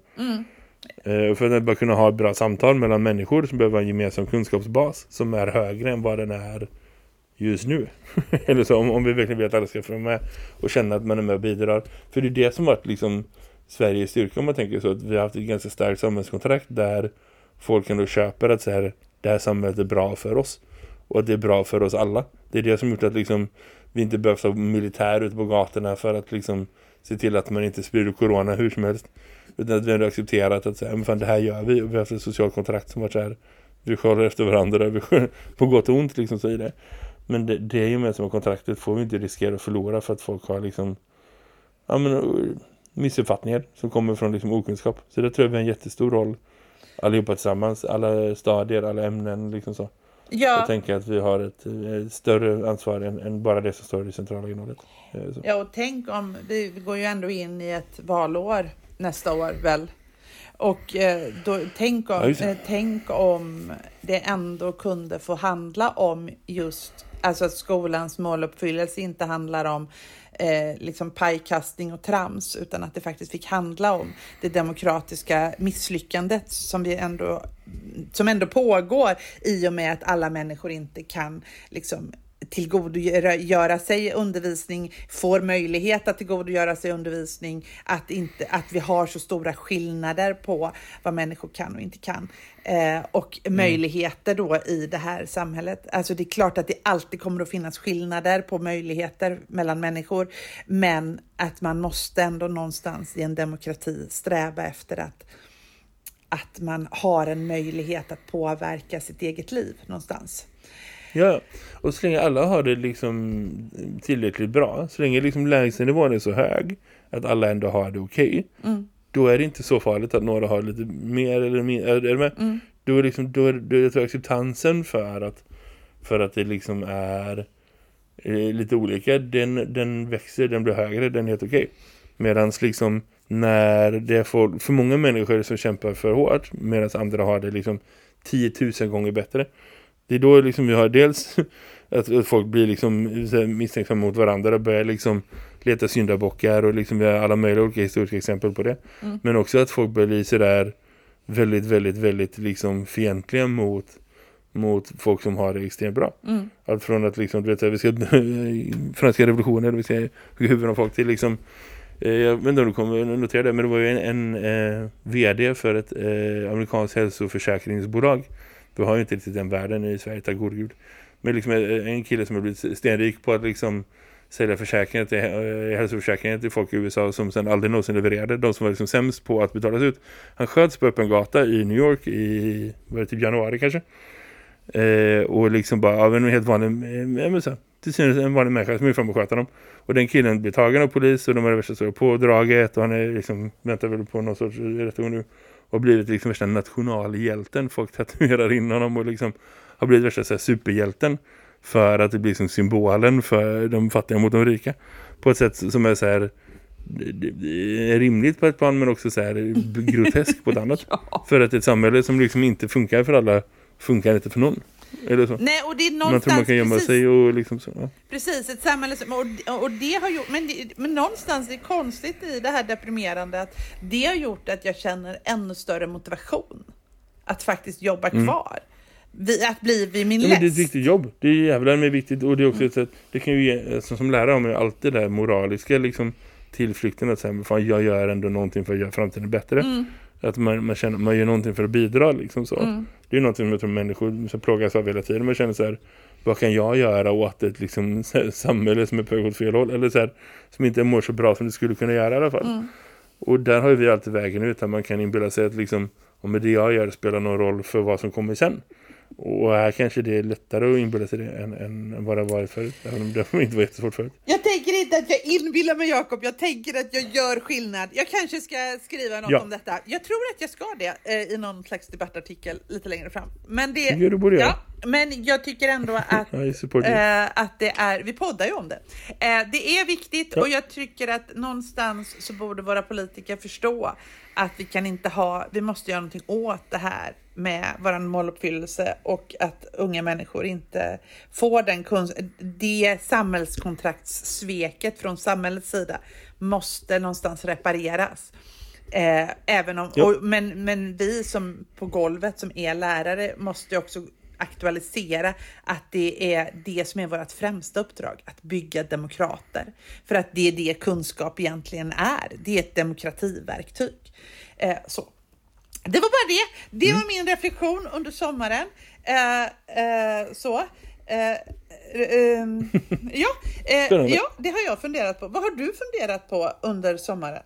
Eh, för att bara kunna ha ett bra samtal mellan människor som behöver en gemensam kunskapsbas som är högre än vad den är just nu. Eller så om, om vi verkligen vill att alla ska få med och känna att man är med och bidrar. För det är det som varit liksom Sveriges styrka om man tänker så att vi har haft ett ganska starkt samhällskontrakt där folk ändå köper att så här, det här samhället är bra för oss. Och att det är bra för oss alla. Det är det som gjort att liksom, vi inte behövs ha militär ute på gatorna för att liksom, se till att man inte sprider corona hur som helst. Utan att vi ändå accepterat att säga, men fan, det här gör vi. Och vi har haft ett socialt kontrakt som varit så här. Vi skördar efter varandra. Vi på gott och ont liksom så i det. Men det, det gemensamma kontraktet får vi inte riskera att förlora för att folk har liksom ja, men, missuppfattningar som kommer från liksom okunskap. Så det tror jag vi har en jättestor roll allihopa tillsammans, alla stadier, alla ämnen liksom så. Ja. Jag tänker att vi har ett, ett större ansvar än, än, bara det som står i centrala innehållet. Eh, Så. Ja, och tänk om, vi går ju ändå in i ett valår nästa år väl. Och eh, då, tänk, om, Ja, eh, tänk om det ändå kunde få handla om just, alltså att skolans måluppfyllelse inte handlar om eh, liksom pajkastning och trams, utan att det faktiskt fick handla om det demokratiska misslyckandet som vi ändå som ändå pågår i och med att alla människor inte kan liksom tillgodogöra sig undervisning, får möjlighet att tillgodogöra sig undervisning, att, inte, att vi har så stora skillnader på vad människor kan och inte kan. Eh, och mm. möjligheter då i det här samhället. Alltså det är klart att det alltid kommer att finnas skillnader på möjligheter mellan människor, men att man måste ändå någonstans i en demokrati sträva efter att att man har en möjlighet att påverka sitt eget liv någonstans. Ja, och så länge alla har det liksom tillräckligt bra, så länge liksom lägstanivån är så hög att alla ändå har det okej, okay, mm. då är det inte så farligt att några har lite mer eller mindre. Är, är med? Mm. Då är liksom, då är, då är det acceptansen för att, för att det liksom är eh, lite olika, den, den växer, den blir högre, den är helt okej. Okay. Medan liksom när det är för, för många människor som kämpar för hårt medan andra har det liksom 10 000 gånger bättre det är då liksom vi har dels att folk blir liksom misstänksamma mot varandra och börjar liksom leta syndabockar och liksom vi har alla möjliga olika historiska exempel på det. Mm. Men också att folk blir bli sådär väldigt, väldigt, väldigt liksom fientliga mot mot folk som har det extremt bra. Mm. Allt från att liksom, du vet, vi ska franska revolutionen, vi ska hugga huvudet av folk till liksom eh, jag vet inte om du kommer notera det, men det var ju en, en eh, vd för ett eh, amerikanskt hälsoförsäkringsbolag vi har ju inte riktigt den världen i Sverige, tack god gud. Men liksom eh, eh, en kille som har blivit stenrik på att liksom sälja försäkringar till, eh, hälsoförsäkringar till folk i USA som sen aldrig någonsin levererade. De som var liksom sämst på att betalas ut. Han sköts på öppen gata i New York i var det typ januari kanske. Eh, och liksom bara av en helt vanlig eh, så, till synes en vanlig människa som är fram och sköta dem. Och den killen blir tagen av polis och de har det värsta stora pådraget och han är liksom, väntar väl på någon sorts rättegång nu och blivit liksom värsta nationalhjälten. Folk tatuerar in honom och liksom har blivit värsta så här, superhjälten för att det blir som symbolen för de fattiga mot de rika. På ett sätt som är så här rimligt på ett plan men också så här groteskt på ett annat. ja. För att ett samhälle som liksom inte funkar för alla funkar inte för någon. Eller så. Nej, och det är någonstans, man tror man kan gömma precis, sig och liksom så. Ja. Precis, ett samhälle som, och, och det har gjort, men, det, men någonstans är det konstigt i det här deprimerande att det har gjort att jag känner ännu större motivation att faktiskt jobba mm. kvar. Vi, att bli vid min ja, läst. Det är ett viktigt jobb. Det är jävlar med viktigt och det är också ett sätt, det kan ju ge, alltså, som lärare har man ju alltid det där moraliska liksom tillflykten att säga, fan jag gör ändå någonting för att göra framtiden bättre. Mm. Att man, man känner man gör någonting för att bidra liksom så. Mm. Det är någonting som jag tror människor plågas av hela tiden. Man känner så här, vad kan jag göra åt ett liksom, samhälle som är på åt fel håll? Eller så här, som inte mår så bra som det skulle kunna göra i alla fall. Mm. Och där har vi alltid vägen ut. Att man kan inbilla sig att liksom, om det jag gör spelar någon roll för vad som kommer sen. Och här kanske det är lättare att inbilla sig det än, än vad det varit förut. Även om det inte var jättesvårt förut. Jag tänker inte att jag inbillar mig Jakob. Jag tänker att jag gör skillnad. Jag kanske ska skriva något ja. om detta. Jag tror att jag ska det eh, i någon slags debattartikel lite längre fram. Men det, det borde ja, men jag tycker ändå att, eh, att det är, vi poddar ju om det. Eh, det är viktigt ja. och jag tycker att någonstans så borde våra politiker förstå att vi kan inte ha, vi måste göra någonting åt det här med vår måluppfyllelse och att unga människor inte får den kunskap, det samhällskontraktssveket från samhällets sida måste någonstans repareras. Eh, även om, och, men, men vi som på golvet som är lärare måste också aktualisera att det är det som är vårt främsta uppdrag, att bygga demokrater. För att det är det kunskap egentligen är. Det är ett demokrativerktyg. Eh, så. Det var bara det. Det mm. var min reflektion under sommaren. Eh, eh, så. Eh, ehm, ja, eh, ja, det har jag funderat på. Vad har du funderat på under sommaren?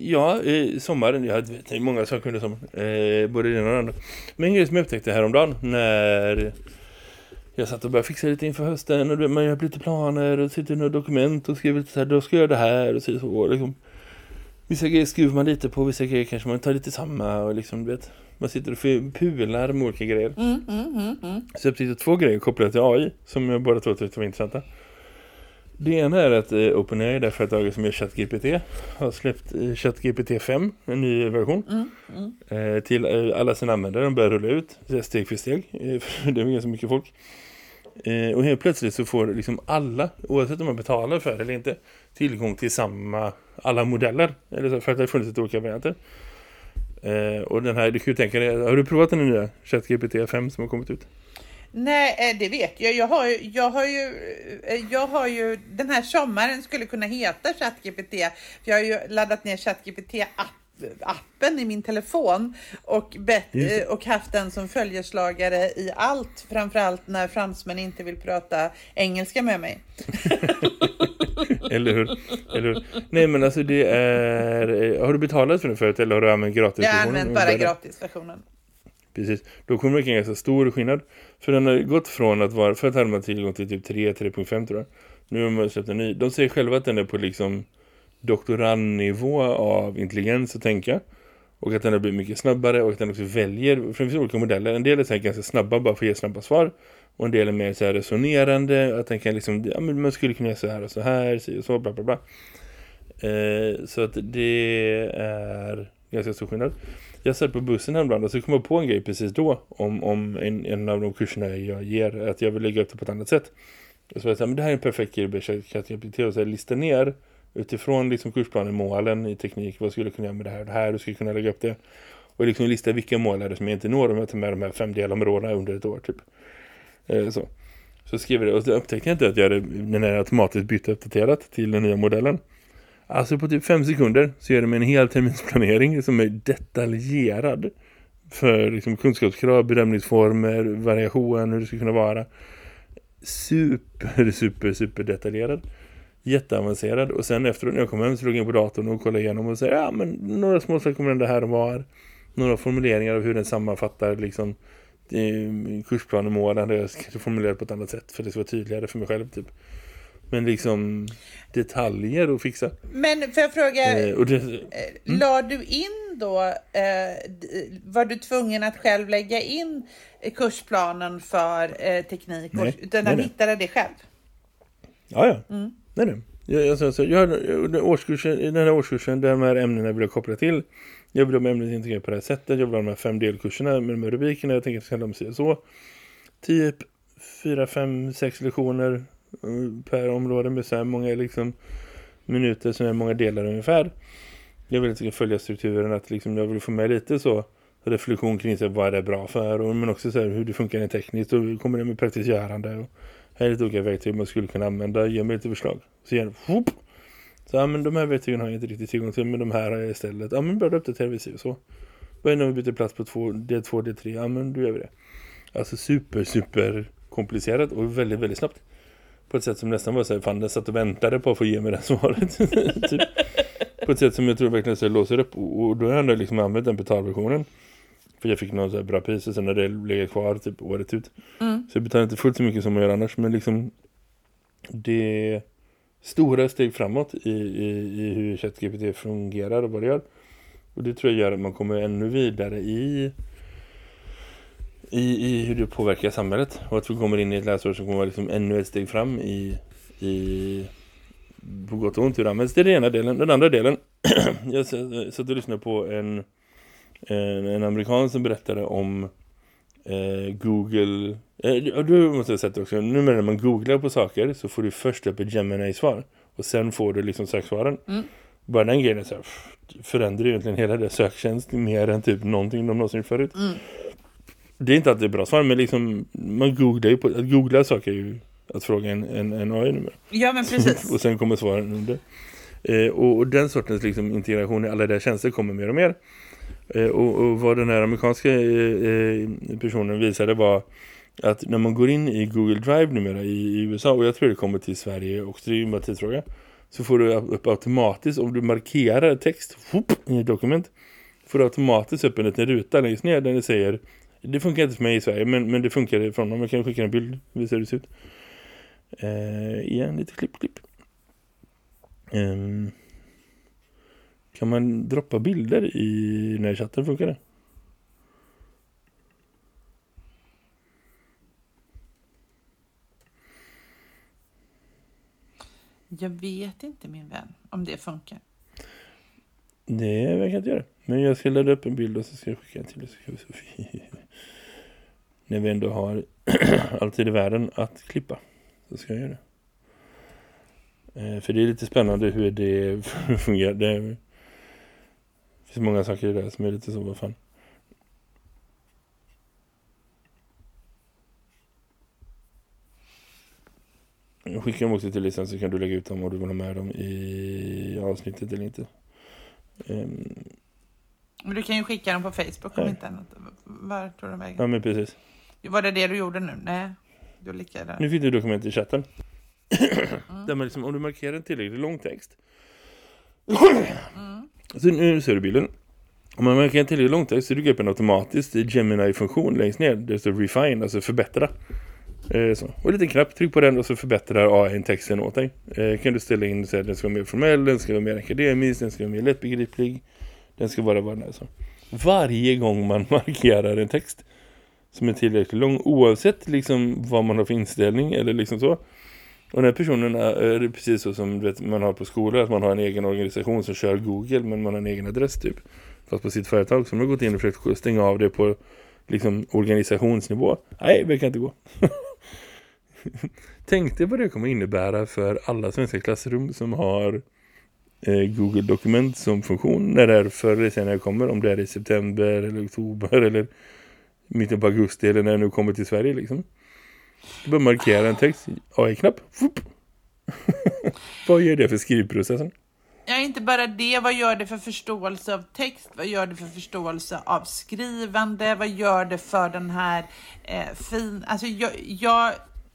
Ja, i sommaren, jag vet många saker under sommaren, eh, både det ena och det andra. Men en grej som jag upptäckte häromdagen när jag satt och började fixa lite inför hösten och man gör lite planer och sitter i några dokument och skriver lite så här, då ska jag göra det här och så. så liksom. Vissa grejer skruvar man lite på, vissa grejer kanske man tar lite samma och liksom, du vet, man sitter och pular med olika grejer. Mm, mm, mm, mm. så jag upptäckte två grejer kopplade till AI som jag bara tror att det var intressanta. Det ena är att eh, OpenAI, det företaget som gör ChatGPT, har släppt eh, ChatGPT 5, en ny version, mm, mm. Eh, till eh, alla sina användare. De börjar rulla ut steg för steg, det är ganska mycket folk. Eh, och helt plötsligt så får liksom alla, oavsett om man betalar för det eller inte, tillgång till samma, alla modeller. Eller så, för att det har funnits ett olika varianter. Eh, och den här, du kan ju tänka dig, har du provat den nya ChatGPT 5 som har kommit ut? Nej, eh, det vet jag. Jag har, ju, jag har ju, eh, jag har ju, den här sommaren skulle kunna heta ChatGPT. För jag har ju laddat ner ChatGPT appen appen i min telefon och, bett, eh, och haft den som följeslagare i allt, framförallt när fransmän inte vill prata engelska med mig. eller, hur? eller hur? Nej men alltså det är, har du betalat för den förut eller har du använt gratisversionen? Jag har använt bara gratisversionen. Precis, då kommer det en ganska stor skillnad. För den har gått från att vara, förut hade man tillgång till typ 3, 3.5 tror jag. Nu har man släppt en ny. De säger själva att den är på liksom doktorandnivå av intelligens att tänka. Och att den har blivit mycket snabbare och att den också väljer, för det finns olika modeller. En del är så här ganska snabba bara för att ge snabba svar. Och en del är mer så här resonerande, att den kan liksom, ja men man skulle kunna göra så här och så här, så och så, bla bla bla. Eh, så att det är ganska stor skillnad. Jag satt på bussen häromdagen och så kom jag på en grej precis då om, om en, en av de kurserna jag ger, att jag vill lägga upp det på ett annat sätt. Och så var jag så här, men det här är en perfekt grej att och så här, lista ner utifrån liksom kursplanen, målen i teknik, vad skulle jag kunna göra med det här och det här, Du skulle kunna lägga upp det. Och liksom lista vilka mål är det som jag inte når om jag tar med de här fem delområdena under ett år typ. Eh, så. Så skrev jag det och så upptäckte jag inte att jag hade den här automatiskt bytt uppdaterat till den nya modellen. Alltså på typ fem sekunder så gör det med en hel terminsplanering som är detaljerad för liksom kunskapskrav, bedömningsformer, variation, hur det ska kunna vara. Super, super, super detaljerad jätteavancerad. Och sen efter när jag kom hem så låg jag in på datorn och kollade igenom och säger ja men några små saker om det här och var. Några formuleringar av hur den sammanfattar liksom kursplanen målen. Jag ska formulera på ett annat sätt för det ska vara tydligare för mig själv typ. Men liksom detaljer att fixa. Men får jag fråga, eh, det, mm. la du in då, eh, var du tvungen att själv lägga in kursplanen för eh, teknik? Nej, utan den hittade det själv? Ja, ja. Mm. Nej, nej. Jag, alltså, alltså, jag, den, årskursen, den här årskursen, de här ämnena vill jag koppla till. Jag vill ha med ämnet integrerat på det här sättet. Jag vill ha de här fem delkurserna med de här rubrikerna. Jag tänker att jag ska så. Typ fyra, fem, sex lektioner mm, per område med så här många liksom, minuter så här många delar ungefär. Jag vill att jag ska följa strukturen, att liksom, jag vill få med lite så reflektion kring sig, vad är det bra för och, men också så här, hur det funkar tekniskt och hur kommer det med praktiskt görande och här är lite olika verktyg man skulle kunna använda. Ge mig lite förslag. Så igen, whoop. Så ja, men de här verktygen har jag inte riktigt tillgång till. Men de här har jag istället. Ja, men börja uppdatera vi och så. Vad är när vi byter plats på två, D2, D3? Ja, men då gör vi det. Alltså super, super komplicerat och väldigt, väldigt snabbt. På ett sätt som nästan var så här, fan den satt och väntade på att få ge mig det svaret. typ. På ett sätt som jag tror verkligen så låser upp. Och, och då har jag ändå liksom använt den betalversionen. För jag fick här bra pris och sen när det legat kvar typ året ut. Mm. Så jag betalar inte fullt så mycket som jag gör annars. Men liksom det är stora steg framåt i, i, i hur ChatGPT fungerar och vad det gör. Och det tror jag gör att man kommer ännu vidare i, i, i hur det påverkar samhället. Och att vi kommer in i ett läsår som kommer vara liksom ännu ett steg fram i, i på gott och ont hur det används. Det är den ena delen. Den andra delen, jag satt och lyssnade på en en, en amerikan som berättade om eh, Google eh, du måste ha sett det också. Nu när man googlar på saker så får du först upp ett Gemini-svar och sen får du liksom söksvaren. Mm. bara den grejen så här, förändrar ju egentligen hela det söktjänst mer än typ någonting de någonsin förut. Mm. det är inte alltid bra svar men liksom man googlar ju på att googla saker är ju att fråga en, en, en AI nummer ja men precis. Och sen kommer svaren under. Eh, och, och, den sortens liksom, integration i alla där tjänster kommer mer och mer. Eh, Eh, och, och, vad den här amerikanska eh, eh, personen visade var att när man går in i Google Drive numera i, USA, och jag tror det kommer till Sverige också, det är ju en tidsfråga, så får du upp automatiskt, om du markerar text whoop, i ett dokument, får du automatiskt upp en liten ruta längst ner där det säger, det funkar inte för mig i Sverige, men, men det funkar från dem. Jag kan skicka en bild, visar hur det ser ut. Eh, igen, lite klipp, klipp. eh, kan man droppa bilder i den här chatten? Funkar det? Jag vet inte min vän om det funkar. Det verkar inte göra. Men jag ska ladda upp en bild och så ska jag skicka till dig. Sofie. när vi ändå har alltid i världen att klippa så ska jag göra det. Eh, för det är lite spännande hur det fungerar. Finns många saker i det som är lite så, vad fan. Skicka dem också till listan så kan du lägga ut dem om du vill ha med dem i avsnittet eller inte. Um, men du kan ju skicka dem på Facebook om ja. inte annat. Var tog de vägen? Ja, men precis. Var det det du gjorde nu? Nej, du lyckades. Nu fick du dokument i chatten. Mm. Där man liksom, om du markerar en tillräckligt lång text. Mm. Så nu ser du bilden. Om man markerar en tillräckligt lång text så dyker upp en automatiskt Gemini-funktion längst ner. Det står refine, alltså förbättra. Eh, så. Och lite knapp, tryck på den och så förbättrar AI texten åt dig. Eh, kan du ställa in så att den ska vara mer formell, den ska vara mer akademisk, den ska vara mer lättbegriplig. Den ska vara vad den är så. Varje gång man markerar en text som är tillräckligt lång, oavsett liksom vad man har för inställning eller liksom så. Och den här personen är precis så som vet, man har på skolor. att man har en egen organisation som kör Google, men man har en egen adress typ. Fast på sitt företag, som har gått in och försökt stänga av det på liksom organisationsnivå. Nej, det kan inte gå. Tänk dig vad det kommer innebära för alla svenska klassrum som har eh, Google Dokument som funktion när det är förr eller senare kommer, om det är i september eller oktober eller mitten på augusti eller när det nu kommer till Sverige liksom. Du bara markera en text, AI-knapp, Vad gör det för skrivprocessen? Ja, inte bara det. Vad gör det för förståelse av text? Vad gör det för förståelse av skrivande? Vad gör det för den här eh, fin... Alltså jag, jag,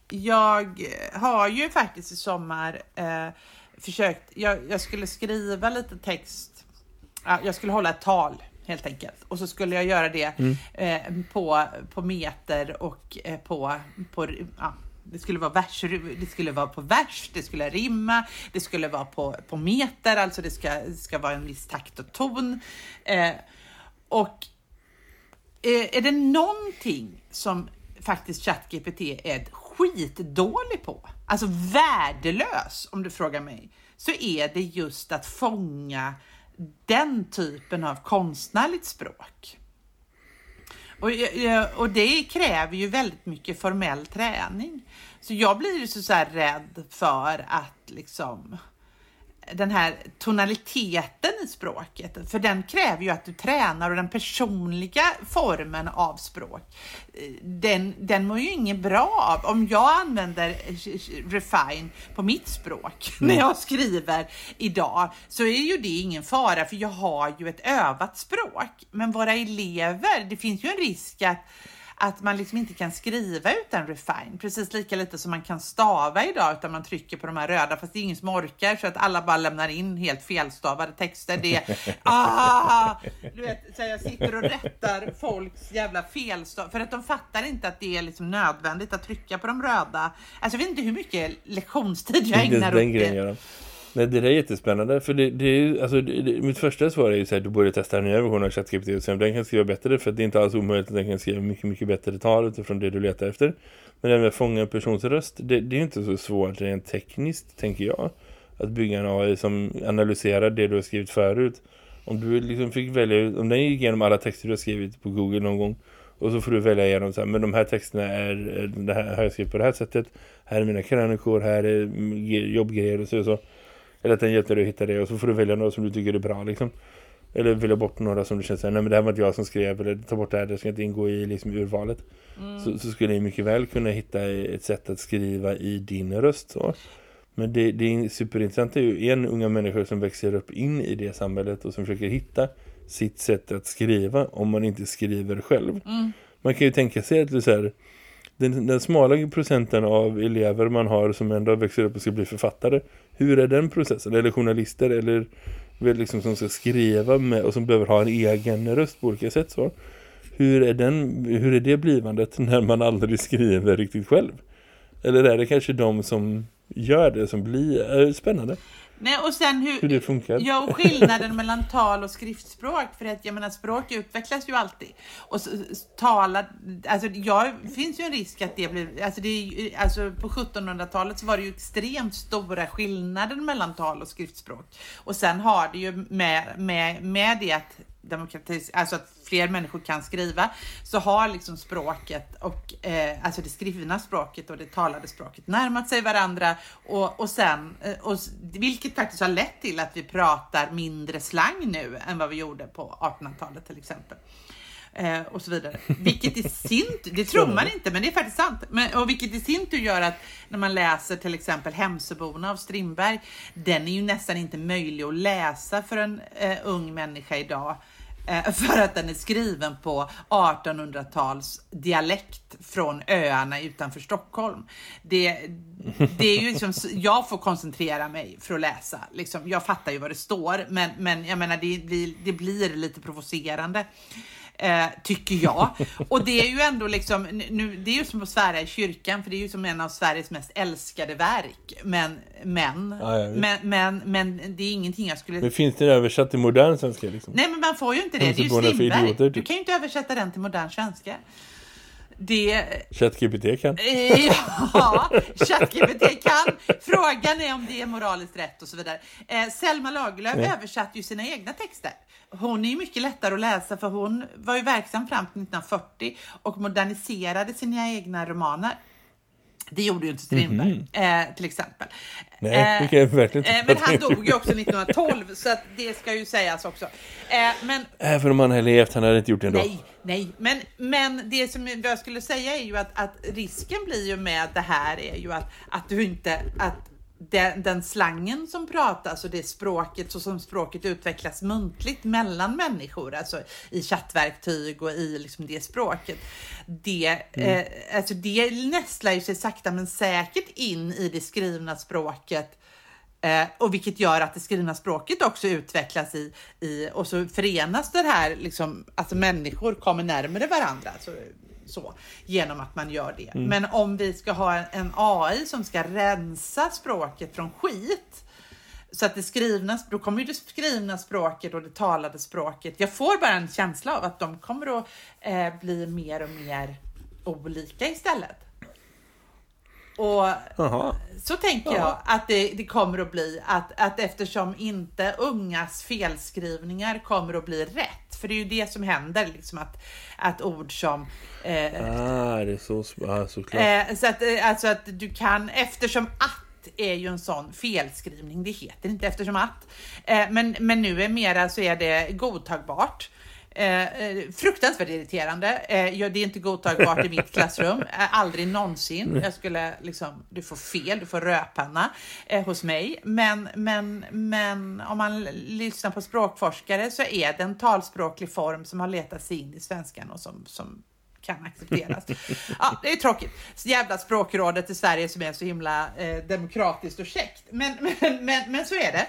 jag har ju faktiskt i sommar eh, försökt... Jag, jag skulle skriva lite text. Ja, jag skulle hålla ett tal helt enkelt. Och så skulle jag göra det mm. eh, på, på meter och eh, på, på ja, det skulle vara vers, det skulle vara på vers, det skulle rimma, det skulle vara på, på meter, alltså det ska, ska vara en viss takt och ton. Eh, och eh, är det någonting som faktiskt ChatGPT är skitdålig på, alltså värdelös om du frågar mig, så är det just att fånga den typen av konstnärligt språk. Och, eh, eh, och det kräver ju väldigt mycket formell träning. Så jag blir ju så, så rädd för att liksom den här tonaliteten i språket, för den kräver ju att du tränar och den personliga formen av språk, den, den mår ju ingen bra av. Om jag använder refine på mitt språk mm. när jag skriver idag så är ju det ingen fara för jag har ju ett övat språk. Men våra elever, det finns ju en risk att att man liksom inte kan skriva utan refine, precis lika lite som man kan stava idag utan man trycker på de här röda fast det är ingen som orkar så att alla bara lämnar in helt felstavade texter. Det är, ah, du vet, så jag sitter och rättar folks jävla felstav för att de fattar inte att det är liksom nödvändigt att trycka på de röda. Alltså jag vet inte hur mycket lektionstid jag ägnar åt det. Nej, det är jättespännande. För det, det är alltså, det, mitt första svar är ju så här, du borde testa den nya versionen av ChatGPT och se om den kan skriva bättre. För det är inte alls omöjligt att den kan skriva mycket, mycket bättre tal utifrån det du letar efter. Men det med att fånga en persons röst, det, det är inte så svårt rent tekniskt, tänker jag. Att bygga en AI som analyserar det du har skrivit förut. Om du liksom fick välja, om den gick igenom alla texter du har skrivit på Google någon gång och så får du välja igenom så här, men de här texterna är, det här har jag skrivit på det här sättet. Här är mina krönikor, här är mm, jobbgrejer och så och så. Eller att den hjälper dig att hitta det och så får du välja några som du tycker är bra liksom. Eller välja bort några som du känner, nej men det här var inte jag som skrev eller ta bort det här, det ska inte ingå i liksom urvalet. Mm. Så, så, skulle ni mycket väl kunna hitta ett sätt att skriva i din röst så. Men det, det är superintressant är ju en unga människa som växer upp in i det samhället och som försöker hitta sitt sätt att skriva om man inte skriver själv. Mm. Man kan ju tänka sig att det så här, den, den smala procenten av elever man har som ändå växer upp och ska bli författare hur är den processen? Eller journalister eller liksom som ska skriva med och som behöver ha en egen röst på olika sätt så. Hur är, den, hur är det blivandet när man aldrig skriver riktigt själv? Eller är det kanske de som gör det som blir äh, spännande? Nej, och sen hur, hur det funkar. Ja, och skillnaden mellan tal och skriftspråk. För att jag menar, språk utvecklas ju alltid. Och tala, alltså ja, finns ju en risk att det blir, alltså, det alltså på 1700-talet så var det ju extremt stora skillnader mellan tal och skriftspråk. Och sen har det ju med, med, med det att demokratis, alltså att fler människor kan skriva, så har liksom språket och eh, alltså det skrivna språket och det talade språket närmat sig varandra och, och sen, eh, och, vilket faktiskt har lett till att vi pratar mindre slang nu än vad vi gjorde på 1800-talet till exempel. Eh, och så vidare. Vilket i sin det tror man inte, men det är faktiskt sant. Men, och vilket i sin tur gör att när man läser till exempel Hemsöborna av Strindberg, den är ju nästan inte möjlig att läsa för en eh, ung människa idag. Eh, för att den är skriven på 1800-tals dialekt från öarna utanför Stockholm. Det, det är ju liksom, jag får koncentrera mig för att läsa. Liksom, jag fattar ju vad det står, men, men jag menar, det blir, det blir lite provocerande. Eh, tycker jag. Och det är ju ändå liksom, nu, det är ju som att svära i kyrkan, för det är ju som en av Sveriges mest älskade verk. Men, men, ja, men, men, men det är ingenting jag skulle... Men finns det översatt till modern svenska? Liksom? Nej, men man får ju inte det. Det är ju Strindberg. Du typ. kan ju inte översätta den till modern svenska. Det... ChatGPT kan. Eh, ja, ChatGPT kan. Frågan är om det är moraliskt rätt och så vidare. Eh, Selma Lagerlöf Nej. översatte ju sina egna texter. Hon är ju mycket lättare att läsa för hon var ju verksam fram till 1940 och moderniserade sina egna romaner. Det gjorde ju inte Strindberg, mm eh, till exempel. Nej, det kan jag verkligen inte. Eh, men han dog ju också 1912, så det ska ju sägas också. Eh, men, Även om han hade levt, han hade inte gjort det ändå. Nej, nej. Men, men det som jag skulle säga är ju att, att risken blir ju med det här är ju att, att du inte, att den, den, slangen som pratas och det språket, så som språket utvecklas muntligt mellan människor, alltså i chattverktyg och i liksom det språket, det, mm. eh, alltså det nästlar ju sig sakta men säkert in i det skrivna språket Eh, och vilket gör att det skrivna språket också utvecklas i, i och så förenas det här, liksom, alltså människor kommer närmare varandra. Alltså, så, genom att man gör det. Mm. Men om vi ska ha en, en AI som ska rensa språket från skit, så att det skrivna, då kommer ju det skrivna språket och det talade språket. Jag får bara en känsla av att de kommer att eh, bli mer och mer olika istället. Och Aha. så tänker Aha. jag att det, det, kommer att bli att, att eftersom inte ungas felskrivningar kommer att bli rätt, för det är ju det som händer, liksom att, att ord som... Eh, ah, det är så, ah, såklart. Eh, så att, eh, alltså att du kan, eftersom att är ju en sån felskrivning, det heter inte eftersom att. Eh, men, men nu är mera så är det godtagbart. Eh, eh, fruktansvärt irriterande. Eh, ja, det är inte godtagbart i mitt klassrum. Eh, aldrig någonsin. Jag skulle liksom, du får fel, du får rödpenna eh, hos mig. Men, men, men om man lyssnar på språkforskare så är det en talspråklig form som har letat sig in i svenskan och som, som kan accepteras. Ja, det är tråkigt. Så jävla språkrådet i Sverige som är så himla eh, demokratiskt och käckt. Men, men, men, men så är det.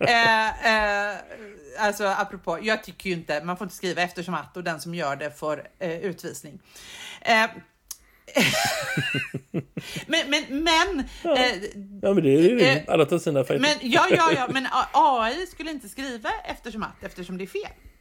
Eh, eh, alltså apropå, jag tycker ju inte, man får inte skriva eftersom att och den som gör det får eh, utvisning. Eh, men, men, men, ja. Eh, ja, men det är ju eh, alla tar sina färger. Men, ja, ja, ja, men AI skulle inte skriva eftersom att, eftersom det är fel.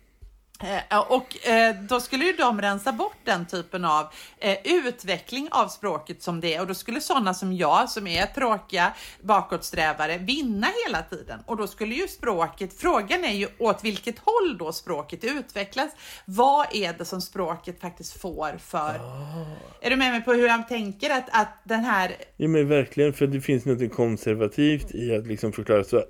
Eh, och eh, då skulle ju de rensa bort den typen av eh, utveckling av språket som det är och då skulle sådana som jag som är tråkiga bakåtsträvare vinna hela tiden och då skulle ju språket, frågan är ju åt vilket håll då språket utvecklas. Vad är det som språket faktiskt får för... Oh. Är du med mig på hur jag tänker att, att den här... Ja men verkligen, för det finns något konservativt i att liksom förklara så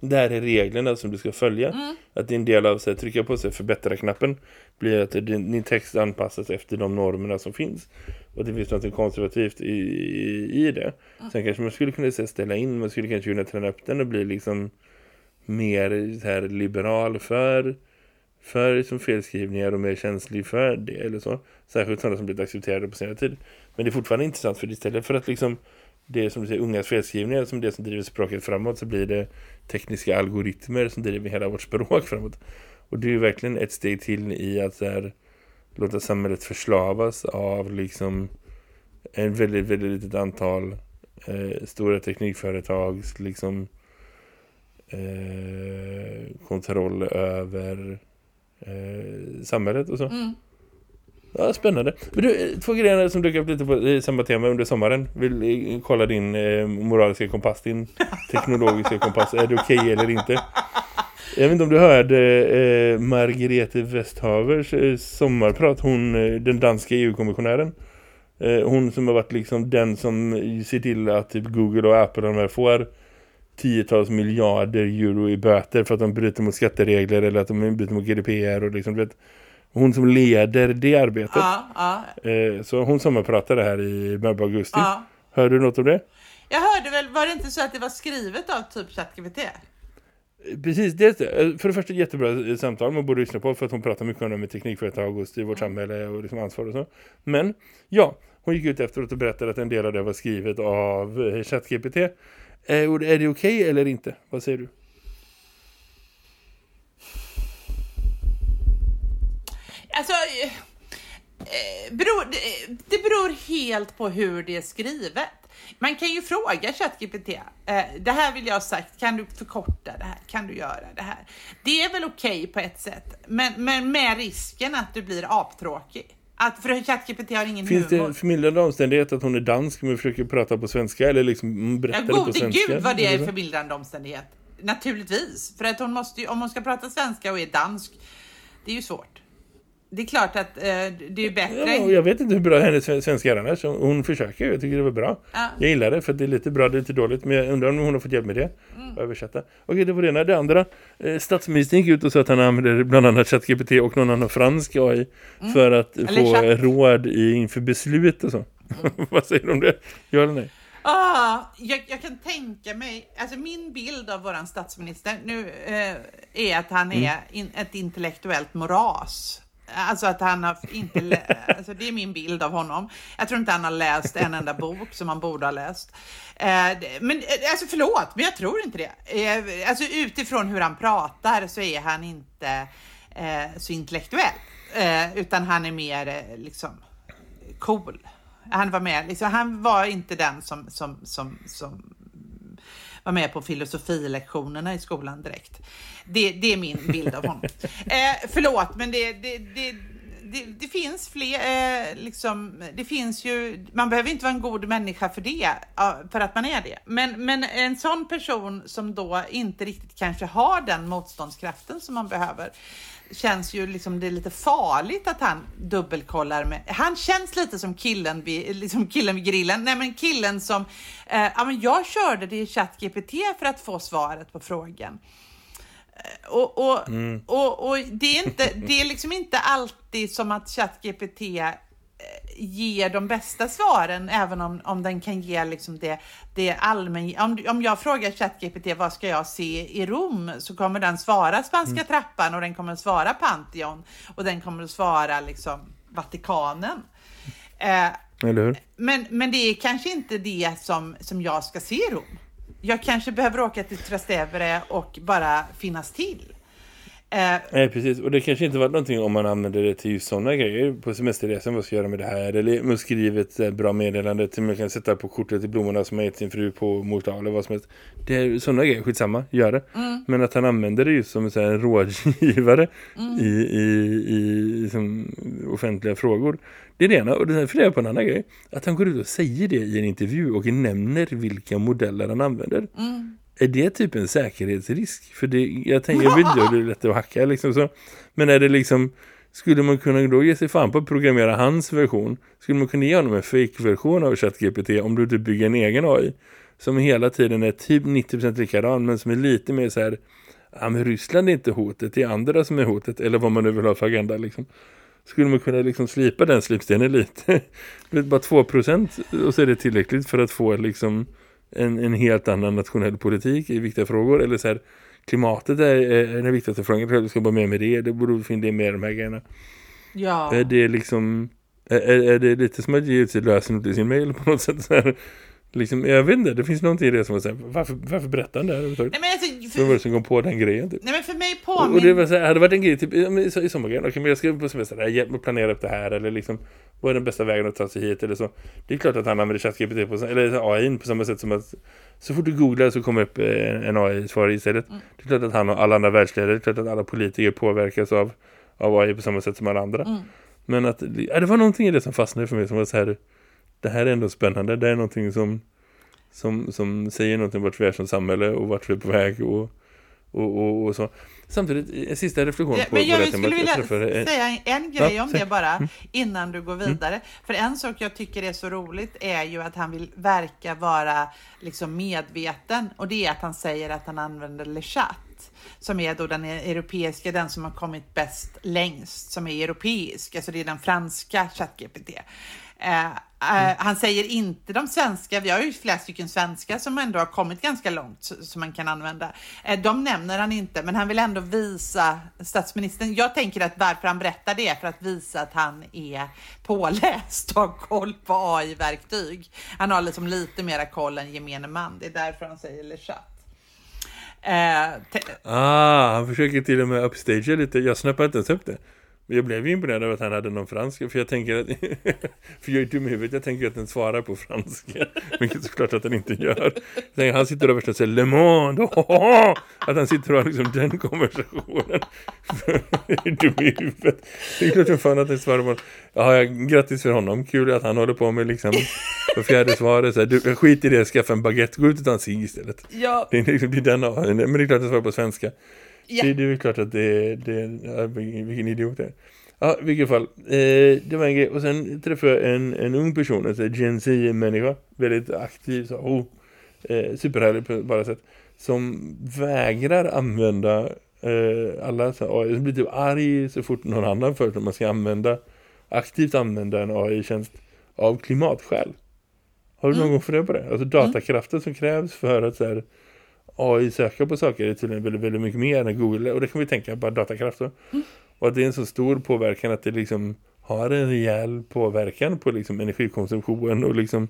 det här är reglerna som du ska följa. Mm. Att det är en del av att trycka på sig förbättra-knappen blir att din text anpassas efter de normerna som finns. Och det finns något konservativt i, i, i det. Mm. Sen kanske man skulle kunna ställa in, man skulle kanske kunna träna upp den och bli liksom mer så här liberal för för liksom felskrivningar och mer känslig för det eller så. Särskilt sådana som blivit accepterade på senare tid. Men det är fortfarande intressant för istället för att liksom det som du säger, ungas felskrivningar som det som driver språket framåt så blir det tekniska algoritmer som driver hela vårt språk framåt. Och det är ju verkligen ett steg till i att här, låta samhället förslavas av liksom en väldigt, väldigt litet antal eh, stora teknikföretags liksom eh, kontroll över eh, samhället och så. Mm. Ja, spännande. Men du, två grejer som dök upp lite på samma tema under sommaren. Vill eh, kolla din eh, moraliska kompass, din teknologiska kompass. Är det okej okay eller inte? Jag vet inte om du hörde eh, Margrethe Westhavers eh, sommarprat, hon, eh, den danska EU-kommissionären. Eh, hon som har varit liksom den som ser till att typ Google och Apple och de här får tiotals miljarder euro i böter för att de bryter mot skatteregler eller att de bryter mot GDPR och liksom, vet, hon som leder det arbetet. Ja, ja, Eh, så hon sommarpratade här i på augusti. ja. Hörde du något om det? Jag hörde väl, var det inte så att det var skrivet av typ ChatGPT? Precis, det det. För det första jättebra eh, samtal man borde lyssna på för att hon pratar mycket om det med teknikföretag och styr vårt samhälle och liksom ansvar och så. Men ja, hon gick ut efteråt och berättade att en del av det var skrivet av eh, ChatGPT. Eh, och är det okej eller inte? Vad säger du? Alltså, eh, beror, det, det beror helt på hur det är skrivet. Man kan ju fråga ChatGPT, eh, det här vill jag ha sagt, kan du förkorta det här, kan du göra det här? Det är väl okej på ett sätt, men, men med risken att du blir aptråkig. Att, för ChatGPT har ingen Finns humor. det förmildrande omständighet att hon är dansk men försöker prata på svenska eller liksom berätta Ja, på svenska? gud vad det är så? förmildrande omständighet. Naturligtvis, för att hon måste ju, om hon ska prata svenska och är dansk, det är ju svårt. Det är klart att eh, det är bättre. Ja, jag vet inte hur bra hennes svenska är annars. Hon försöker, jag tycker det var bra. Ja. Jag gillar det för det är lite bra, det är lite dåligt. Men jag undrar om hon har fått hjälp med det. Mm. Översätta. Okej, det var det ena. Det andra. Eh, statsministern gick ut och sa att han använder bland annat ChatGPT och någon annan fransk AI för att Mm. Eller få chatt. råd i, inför beslut och så. Mm. Vad säger du om det? Ja eller nej? Ah, jag, jag kan tänka mig, alltså min bild av våran statsminister nu eh, är att han är in, ett intellektuellt moras. Alltså att han har inte, lä- alltså det är min bild av honom. Jag tror inte han har läst en enda bok som han borde ha läst. Eh, men eh, alltså förlåt, men jag tror inte det. Eh, alltså utifrån hur han pratar så är han inte eh, så intellektuell. Eh, utan han är mer eh, liksom cool. Han var med, liksom, han var inte den som, som, som, som var med på filosofilektionerna i skolan direkt. Det, det är min bild av honom. Eh, förlåt, men det, det, det, det, det finns fler, eh, liksom, det finns ju, man behöver inte vara en god människa för det, för att man är det. Men, men en sån person som då inte riktigt kanske har den motståndskraften som man behöver, känns ju liksom det är lite farligt att han dubbelkollar med. Han känns lite som killen vid, liksom killen vid grillen. Nej, men killen som eh, ja, men jag körde det i ChatGPT för att få svaret på frågan. Eh, Och, och, och, och det, är inte, det är liksom inte alltid som att ChatGPT ger de bästa svaren, även om, om den kan ge liksom det, det allmän... Om, om jag frågar ChatGPT vad ska jag se i Rom så kommer den svara Spanska trappan och den kommer svara Pantheon och den kommer svara liksom Vatikanen. Eh, Eller hur? men, men det är kanske inte det som, som jag ska se i Rom. Jag kanske behöver åka till Trastevere och bara finnas till. Eh, Nej, precis. Och det kanske inte var någonting om man använder det till just sådana grejer på semesterresan. Vad ska jag göra med det här? Eller man skriver ett eh, bra meddelande till man kan sätta på kortet till blommorna som har gett sin fru på Mota eller vad som helst. Det är sådana grejer, skitsamma, gör det. Men att han använder det just som en här rådgivare i, i, i som offentliga frågor. Det är det ena. Och det är funderar på en annan grej. Att han går ut och säger det i en intervju och nämner vilka modeller han använder. Är det typ en säkerhetsrisk? För det, jag tänker, jag vet inte det är lätt att hacka liksom så. Men är det liksom, skulle man kunna då ge sig fan på att programmera hans version? Skulle man kunna ge honom en fake-version av ChatGPT om du inte bygger en egen AI? Som hela tiden är typ 90% likadan men som är lite mer så här, ja men Ryssland är inte hotet, det är andra som är hotet. Eller vad man nu vill ha för agenda liksom. Skulle man kunna liksom slipa den slipstenen lite? Bara 2% och så är det tillräckligt för att få liksom en, en helt annan nationell politik i viktiga frågor. Eller så här, klimatet är, är den viktigaste frågan. Jag ska bara med med det. Det borde finnas det med de här grejerna. ja. Är det liksom... Är, är det lite som att ge ut sitt lösenord i sin mail på något sätt? Så här, liksom, jag vet inte, det finns någonting i det som att säga, varför, varför berättar han det här? Nej, men alltså, Vem var det för, som kom på den grejen typ? nej, men för mig Och, och det påminner... var så här, hade varit en grej typ, i, i, sommargrejen, okej men jag ska på semester, här, hjälp mig planera upp det här eller liksom, vad är den bästa vägen att ta sig hit eller så. Det är klart att han använder ChatGPT på, eller AI på samma sätt som att så fort du googlar så kommer upp eh, en AI-svar istället. Mm. Det är klart att han och alla andra världsledare, det är klart att alla politiker påverkas av, av AI på samma sätt som alla andra. Mm. Men att, ja, det var någonting i det som fastnade för mig som var så här, det här är ändå spännande, det är någonting som som, som säger någonting om vart vi är som samhälle och vart vi är på väg och, och, och, och så. Samtidigt, en sista reflektion Ja, på, men på jag det skulle vilja träffade en- säga en grej Ja, om säg. det bara Mm. innan du går vidare. För en sak jag tycker är så roligt är ju att han vill verka vara liksom medveten och det är att han säger att han använder Le Chat som är då den europeiska, den som har kommit bäst längst, som är europeisk, alltså det är den franska ChatGPT. Eh, eh, han säger inte de svenska, vi har ju flera stycken svenska som ändå har kommit ganska långt som man kan använda. Eh, de nämner han inte, men han vill ändå visa statsministern. Jag tänker att varför han berättar det är för att visa att han är påläst och har koll på AI-verktyg. Han har liksom lite mera koll än gemene man. Det är därför han säger Le Chat. Eh, Ah, han försöker till och med upstagea lite. Jag snappade inte ens upp det. Men jag blev ju imponerad av att han hade någon franska. För jag tänker att... för jag är dum i huvudet. Jag tänker att den svarar på franska. Vilket såklart att den inte gör. Tänker, han sitter överst och säger Le Monde. Att han sitter och har liksom den konversationen. jag är dum i huvudet. Det är klart som fan att den svarar på... Ja, grattis för honom. Kul att han håller på med liksom... På fjärde svaret så här, du, skit i det, skaffa en baguette, gå ut och ta en cigg istället. ja, Det är liksom det är den av, men det är klart att svarar på svenska. Ja. Det, det är väl klart att det, det ja, vilken idiot det är. Ja, i vilket fall. Eh, det var en grej. Och sen träffade jag en, en ung person, alltså Gen Z-människa. Väldigt aktiv, så, oh, eh, superhärlig på bara sätt. Som vägrar använda eh, alla så AI. Som blir typ arg så fort någon annan föreslår att man ska använda, aktivt använda en AI-tjänst av klimatskäl. Har du någon gång funderat på det? Alltså datakraften som krävs för att så här, AI söka på saker är tydligen väldigt, väldigt mycket mer än Google. Och det kan vi tänka bara datakraft då. Och att det är en så stor påverkan att det liksom har en rejäl påverkan på liksom energikonsumtion och liksom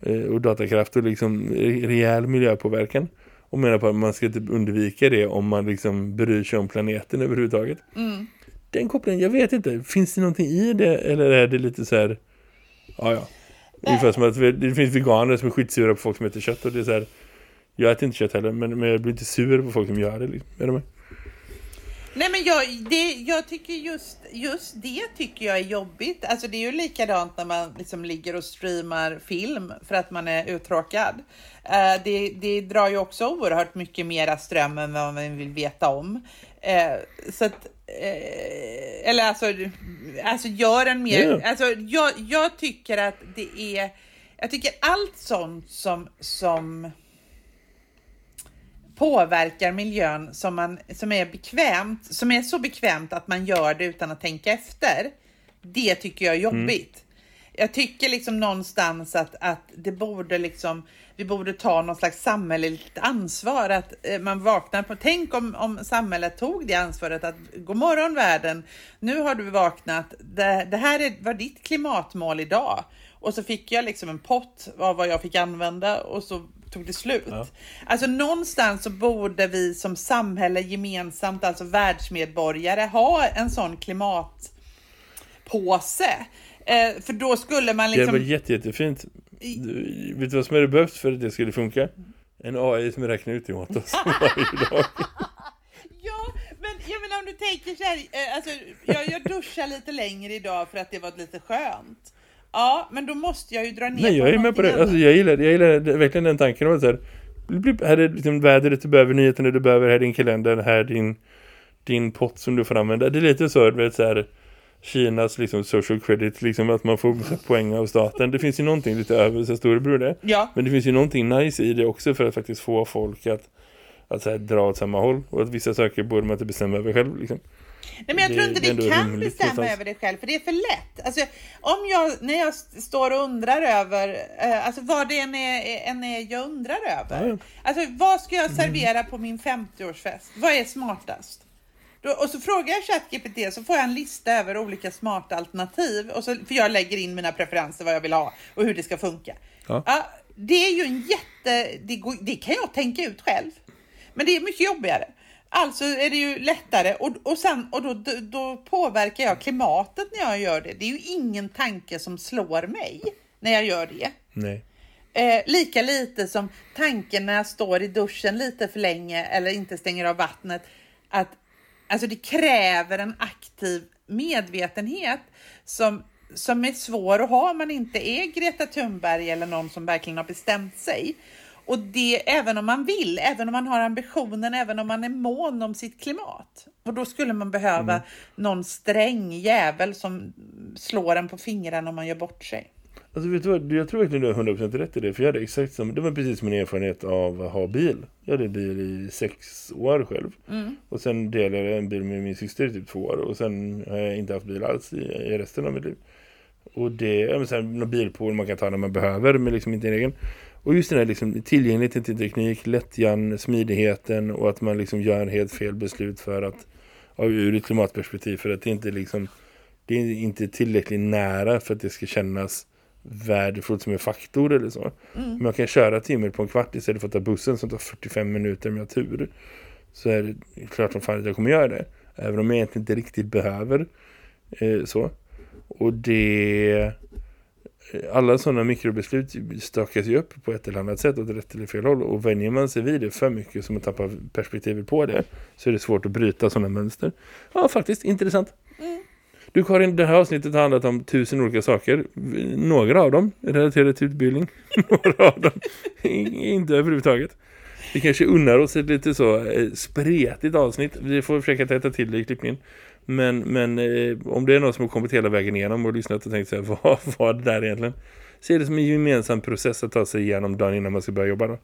eh, och datakraft och liksom re- rejäl miljöpåverkan. Och menar på att man ska typ undvika det om man liksom bryr sig om planeten överhuvudtaget. mm. Den kopplingen, jag vet inte. Finns det någonting i det eller är det lite så här ja ja. Ungefär som att det finns veganer som är skitsura på folk som äter kött och det är så här jag äter inte kött heller men, men jag blir inte sur på folk som gör det. Liksom. Är du med? Nej men jag, det, jag tycker just, just det tycker jag är jobbigt. Alltså det är ju likadant när man liksom ligger och streamar film för att man är uttråkad. Eh, det, det drar ju också oerhört mycket mera ström än vad man vill veta om. Eh, så att, eh, eller alltså, alltså gör en mer, Ja. alltså jag, jag tycker att det är, jag tycker allt sånt som, som påverkar miljön som, man, som är bekvämt, som är så bekvämt att man gör det utan att tänka efter. Det tycker jag är jobbigt. Jag tycker liksom någonstans att, att det borde liksom, vi borde ta någon slags samhälleligt ansvar. Att eh, man vaknar på, tänk om, om samhället tog det ansvaret att god morgon världen, nu har du vaknat, det, det här är, var ditt klimatmål idag. Och så fick jag liksom en pott av vad jag fick använda och så tog det slut. Ja. Alltså någonstans så borde vi som samhälle gemensamt, alltså världsmedborgare, ha en sån klimatpåse. Eh, för då skulle man Det liksom... var jätte, jättefint. Du, vet du vad som är det behövs för att det skulle funka? En AI som räknar ut det åt oss varje dag. Ja, men jag menar om du tänker så här, eh, alltså, jag, jag duschar lite längre idag för att det var lite skönt. Ja, men då måste jag ju dra ner Nej, jag är med på det. någonting Alltså, jag gillar, jag gillar verkligen den tanken. om att Så här, här är liksom vädret du behöver, nyheterna du behöver, här är din kalender, här är din, din pott som du får använda. Det är lite så, vet, så här, Kinas liksom, social credit, liksom att man får poäng av staten. Det finns ju någonting lite över så storebror det. Ja, Men det finns ju någonting nice i det också för att faktiskt få folk att, att så här, dra åt samma håll. Och att vissa saker borde man inte bestämma över själv. Liksom. Nej, men jag Det- tror inte det är vi kan bestämma någonstans. över det själv, för det är för lätt. Alltså, om jag, när jag st- står och undrar över, eh, alltså vad det än är, än är jag undrar över. Ja, Mm. ja. Alltså, vad ska jag servera på min 50-årsfest? Vad är smartast? Då, och så frågar jag ChatGPT så får jag en lista över olika smarta alternativ. Och så, för jag lägger in mina preferenser, vad jag vill ha och hur det ska funka. Ja. det är ju en jätte... Det, går, det kan jag tänka ut själv. Men det är mycket jobbigare. Alltså är det ju lättare och, och, sen, och då, då, då påverkar jag klimatet när jag gör det. Det är ju ingen tanke som slår mig när jag gör det. Nej. Eh, lika lite som tanken när jag står i duschen lite för länge eller inte stänger av vattnet. Att alltså det kräver en aktiv medvetenhet som, som är svår att ha om man inte är Greta Thunberg eller någon som verkligen har bestämt sig. Och det även om man vill, även om man har ambitionen, även om man är mån om sitt klimat. Och då skulle man behöva mm. någon sträng jävel som slår en på fingrarna om man gör bort sig. Alltså vet du vad, jag tror verkligen du har 100% rätt i det. För jag hade exakt som, det var precis min erfarenhet av att ha bil. Jag hade bil i sex år själv. Mm. Och sen delade jag en bil med min syster i typ två år. Och sen har jag inte haft bil alls i, i resten av mitt liv. Och det är en bilpool man kan ta när man behöver, men liksom inte en egen. Och just den här liksom, tillgängligheten till teknik, lättjan, smidigheten och att man liksom gör helt fel beslut för att, ur ett klimatperspektiv, för att det inte liksom, det är inte tillräckligt nära för att det ska kännas värdefullt som en faktor eller så. Mm. Men jag kan köra timmar på en kvart istället för att ta bussen som tar 45 minuter med tur. Så är det klart som fan att jag kommer göra det. Även om jag egentligen inte riktigt behöver eh, så. Och det alla sådana mikrobeslut stakas ju upp på ett eller annat sätt åt rätt eller fel håll och vänjer man sig vid det för mycket som att tappa perspektivet på det så är det svårt att bryta sådana mönster. Ja, faktiskt, intressant. Mm. Du Karin, det här avsnittet har handlat om tusen olika saker. Några av dem relaterade till utbildning. Några av dem inte överhuvudtaget. Vi kanske unnar oss ett lite så eh, spretigt avsnitt. Vi får försöka täta till det i klippningen. Men, men eh, om det är någon som har kommit hela vägen igenom och lyssnat och tänkt sig vad var det där egentligen? Se det som en gemensam process att ta sig igenom dagen innan man ska börja jobba då.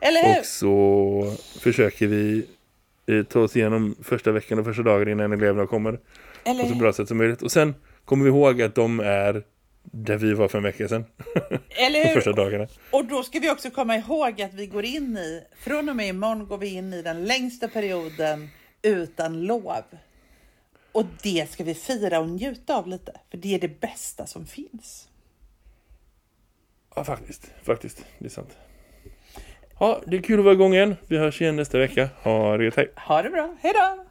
Eller hur? Och så försöker vi eh, ta oss igenom första veckan och första dagen innan eleverna kommer. Eller på så bra sätt som möjligt. Och sen kommer vi ihåg att de är där vi var för en vecka sedan. Eller hur? första dagarna. Och då ska vi också komma ihåg att vi går in i, från och med imorgon går vi in i den längsta perioden utan lov. Och det ska vi fira och njuta av lite, för det är det bästa som finns. Ja, faktiskt. Faktiskt, det är sant. Ja, det är kul att vara igång igen. Vi hörs igen nästa vecka. Ha det gött, hej. Ha det bra. Hej då!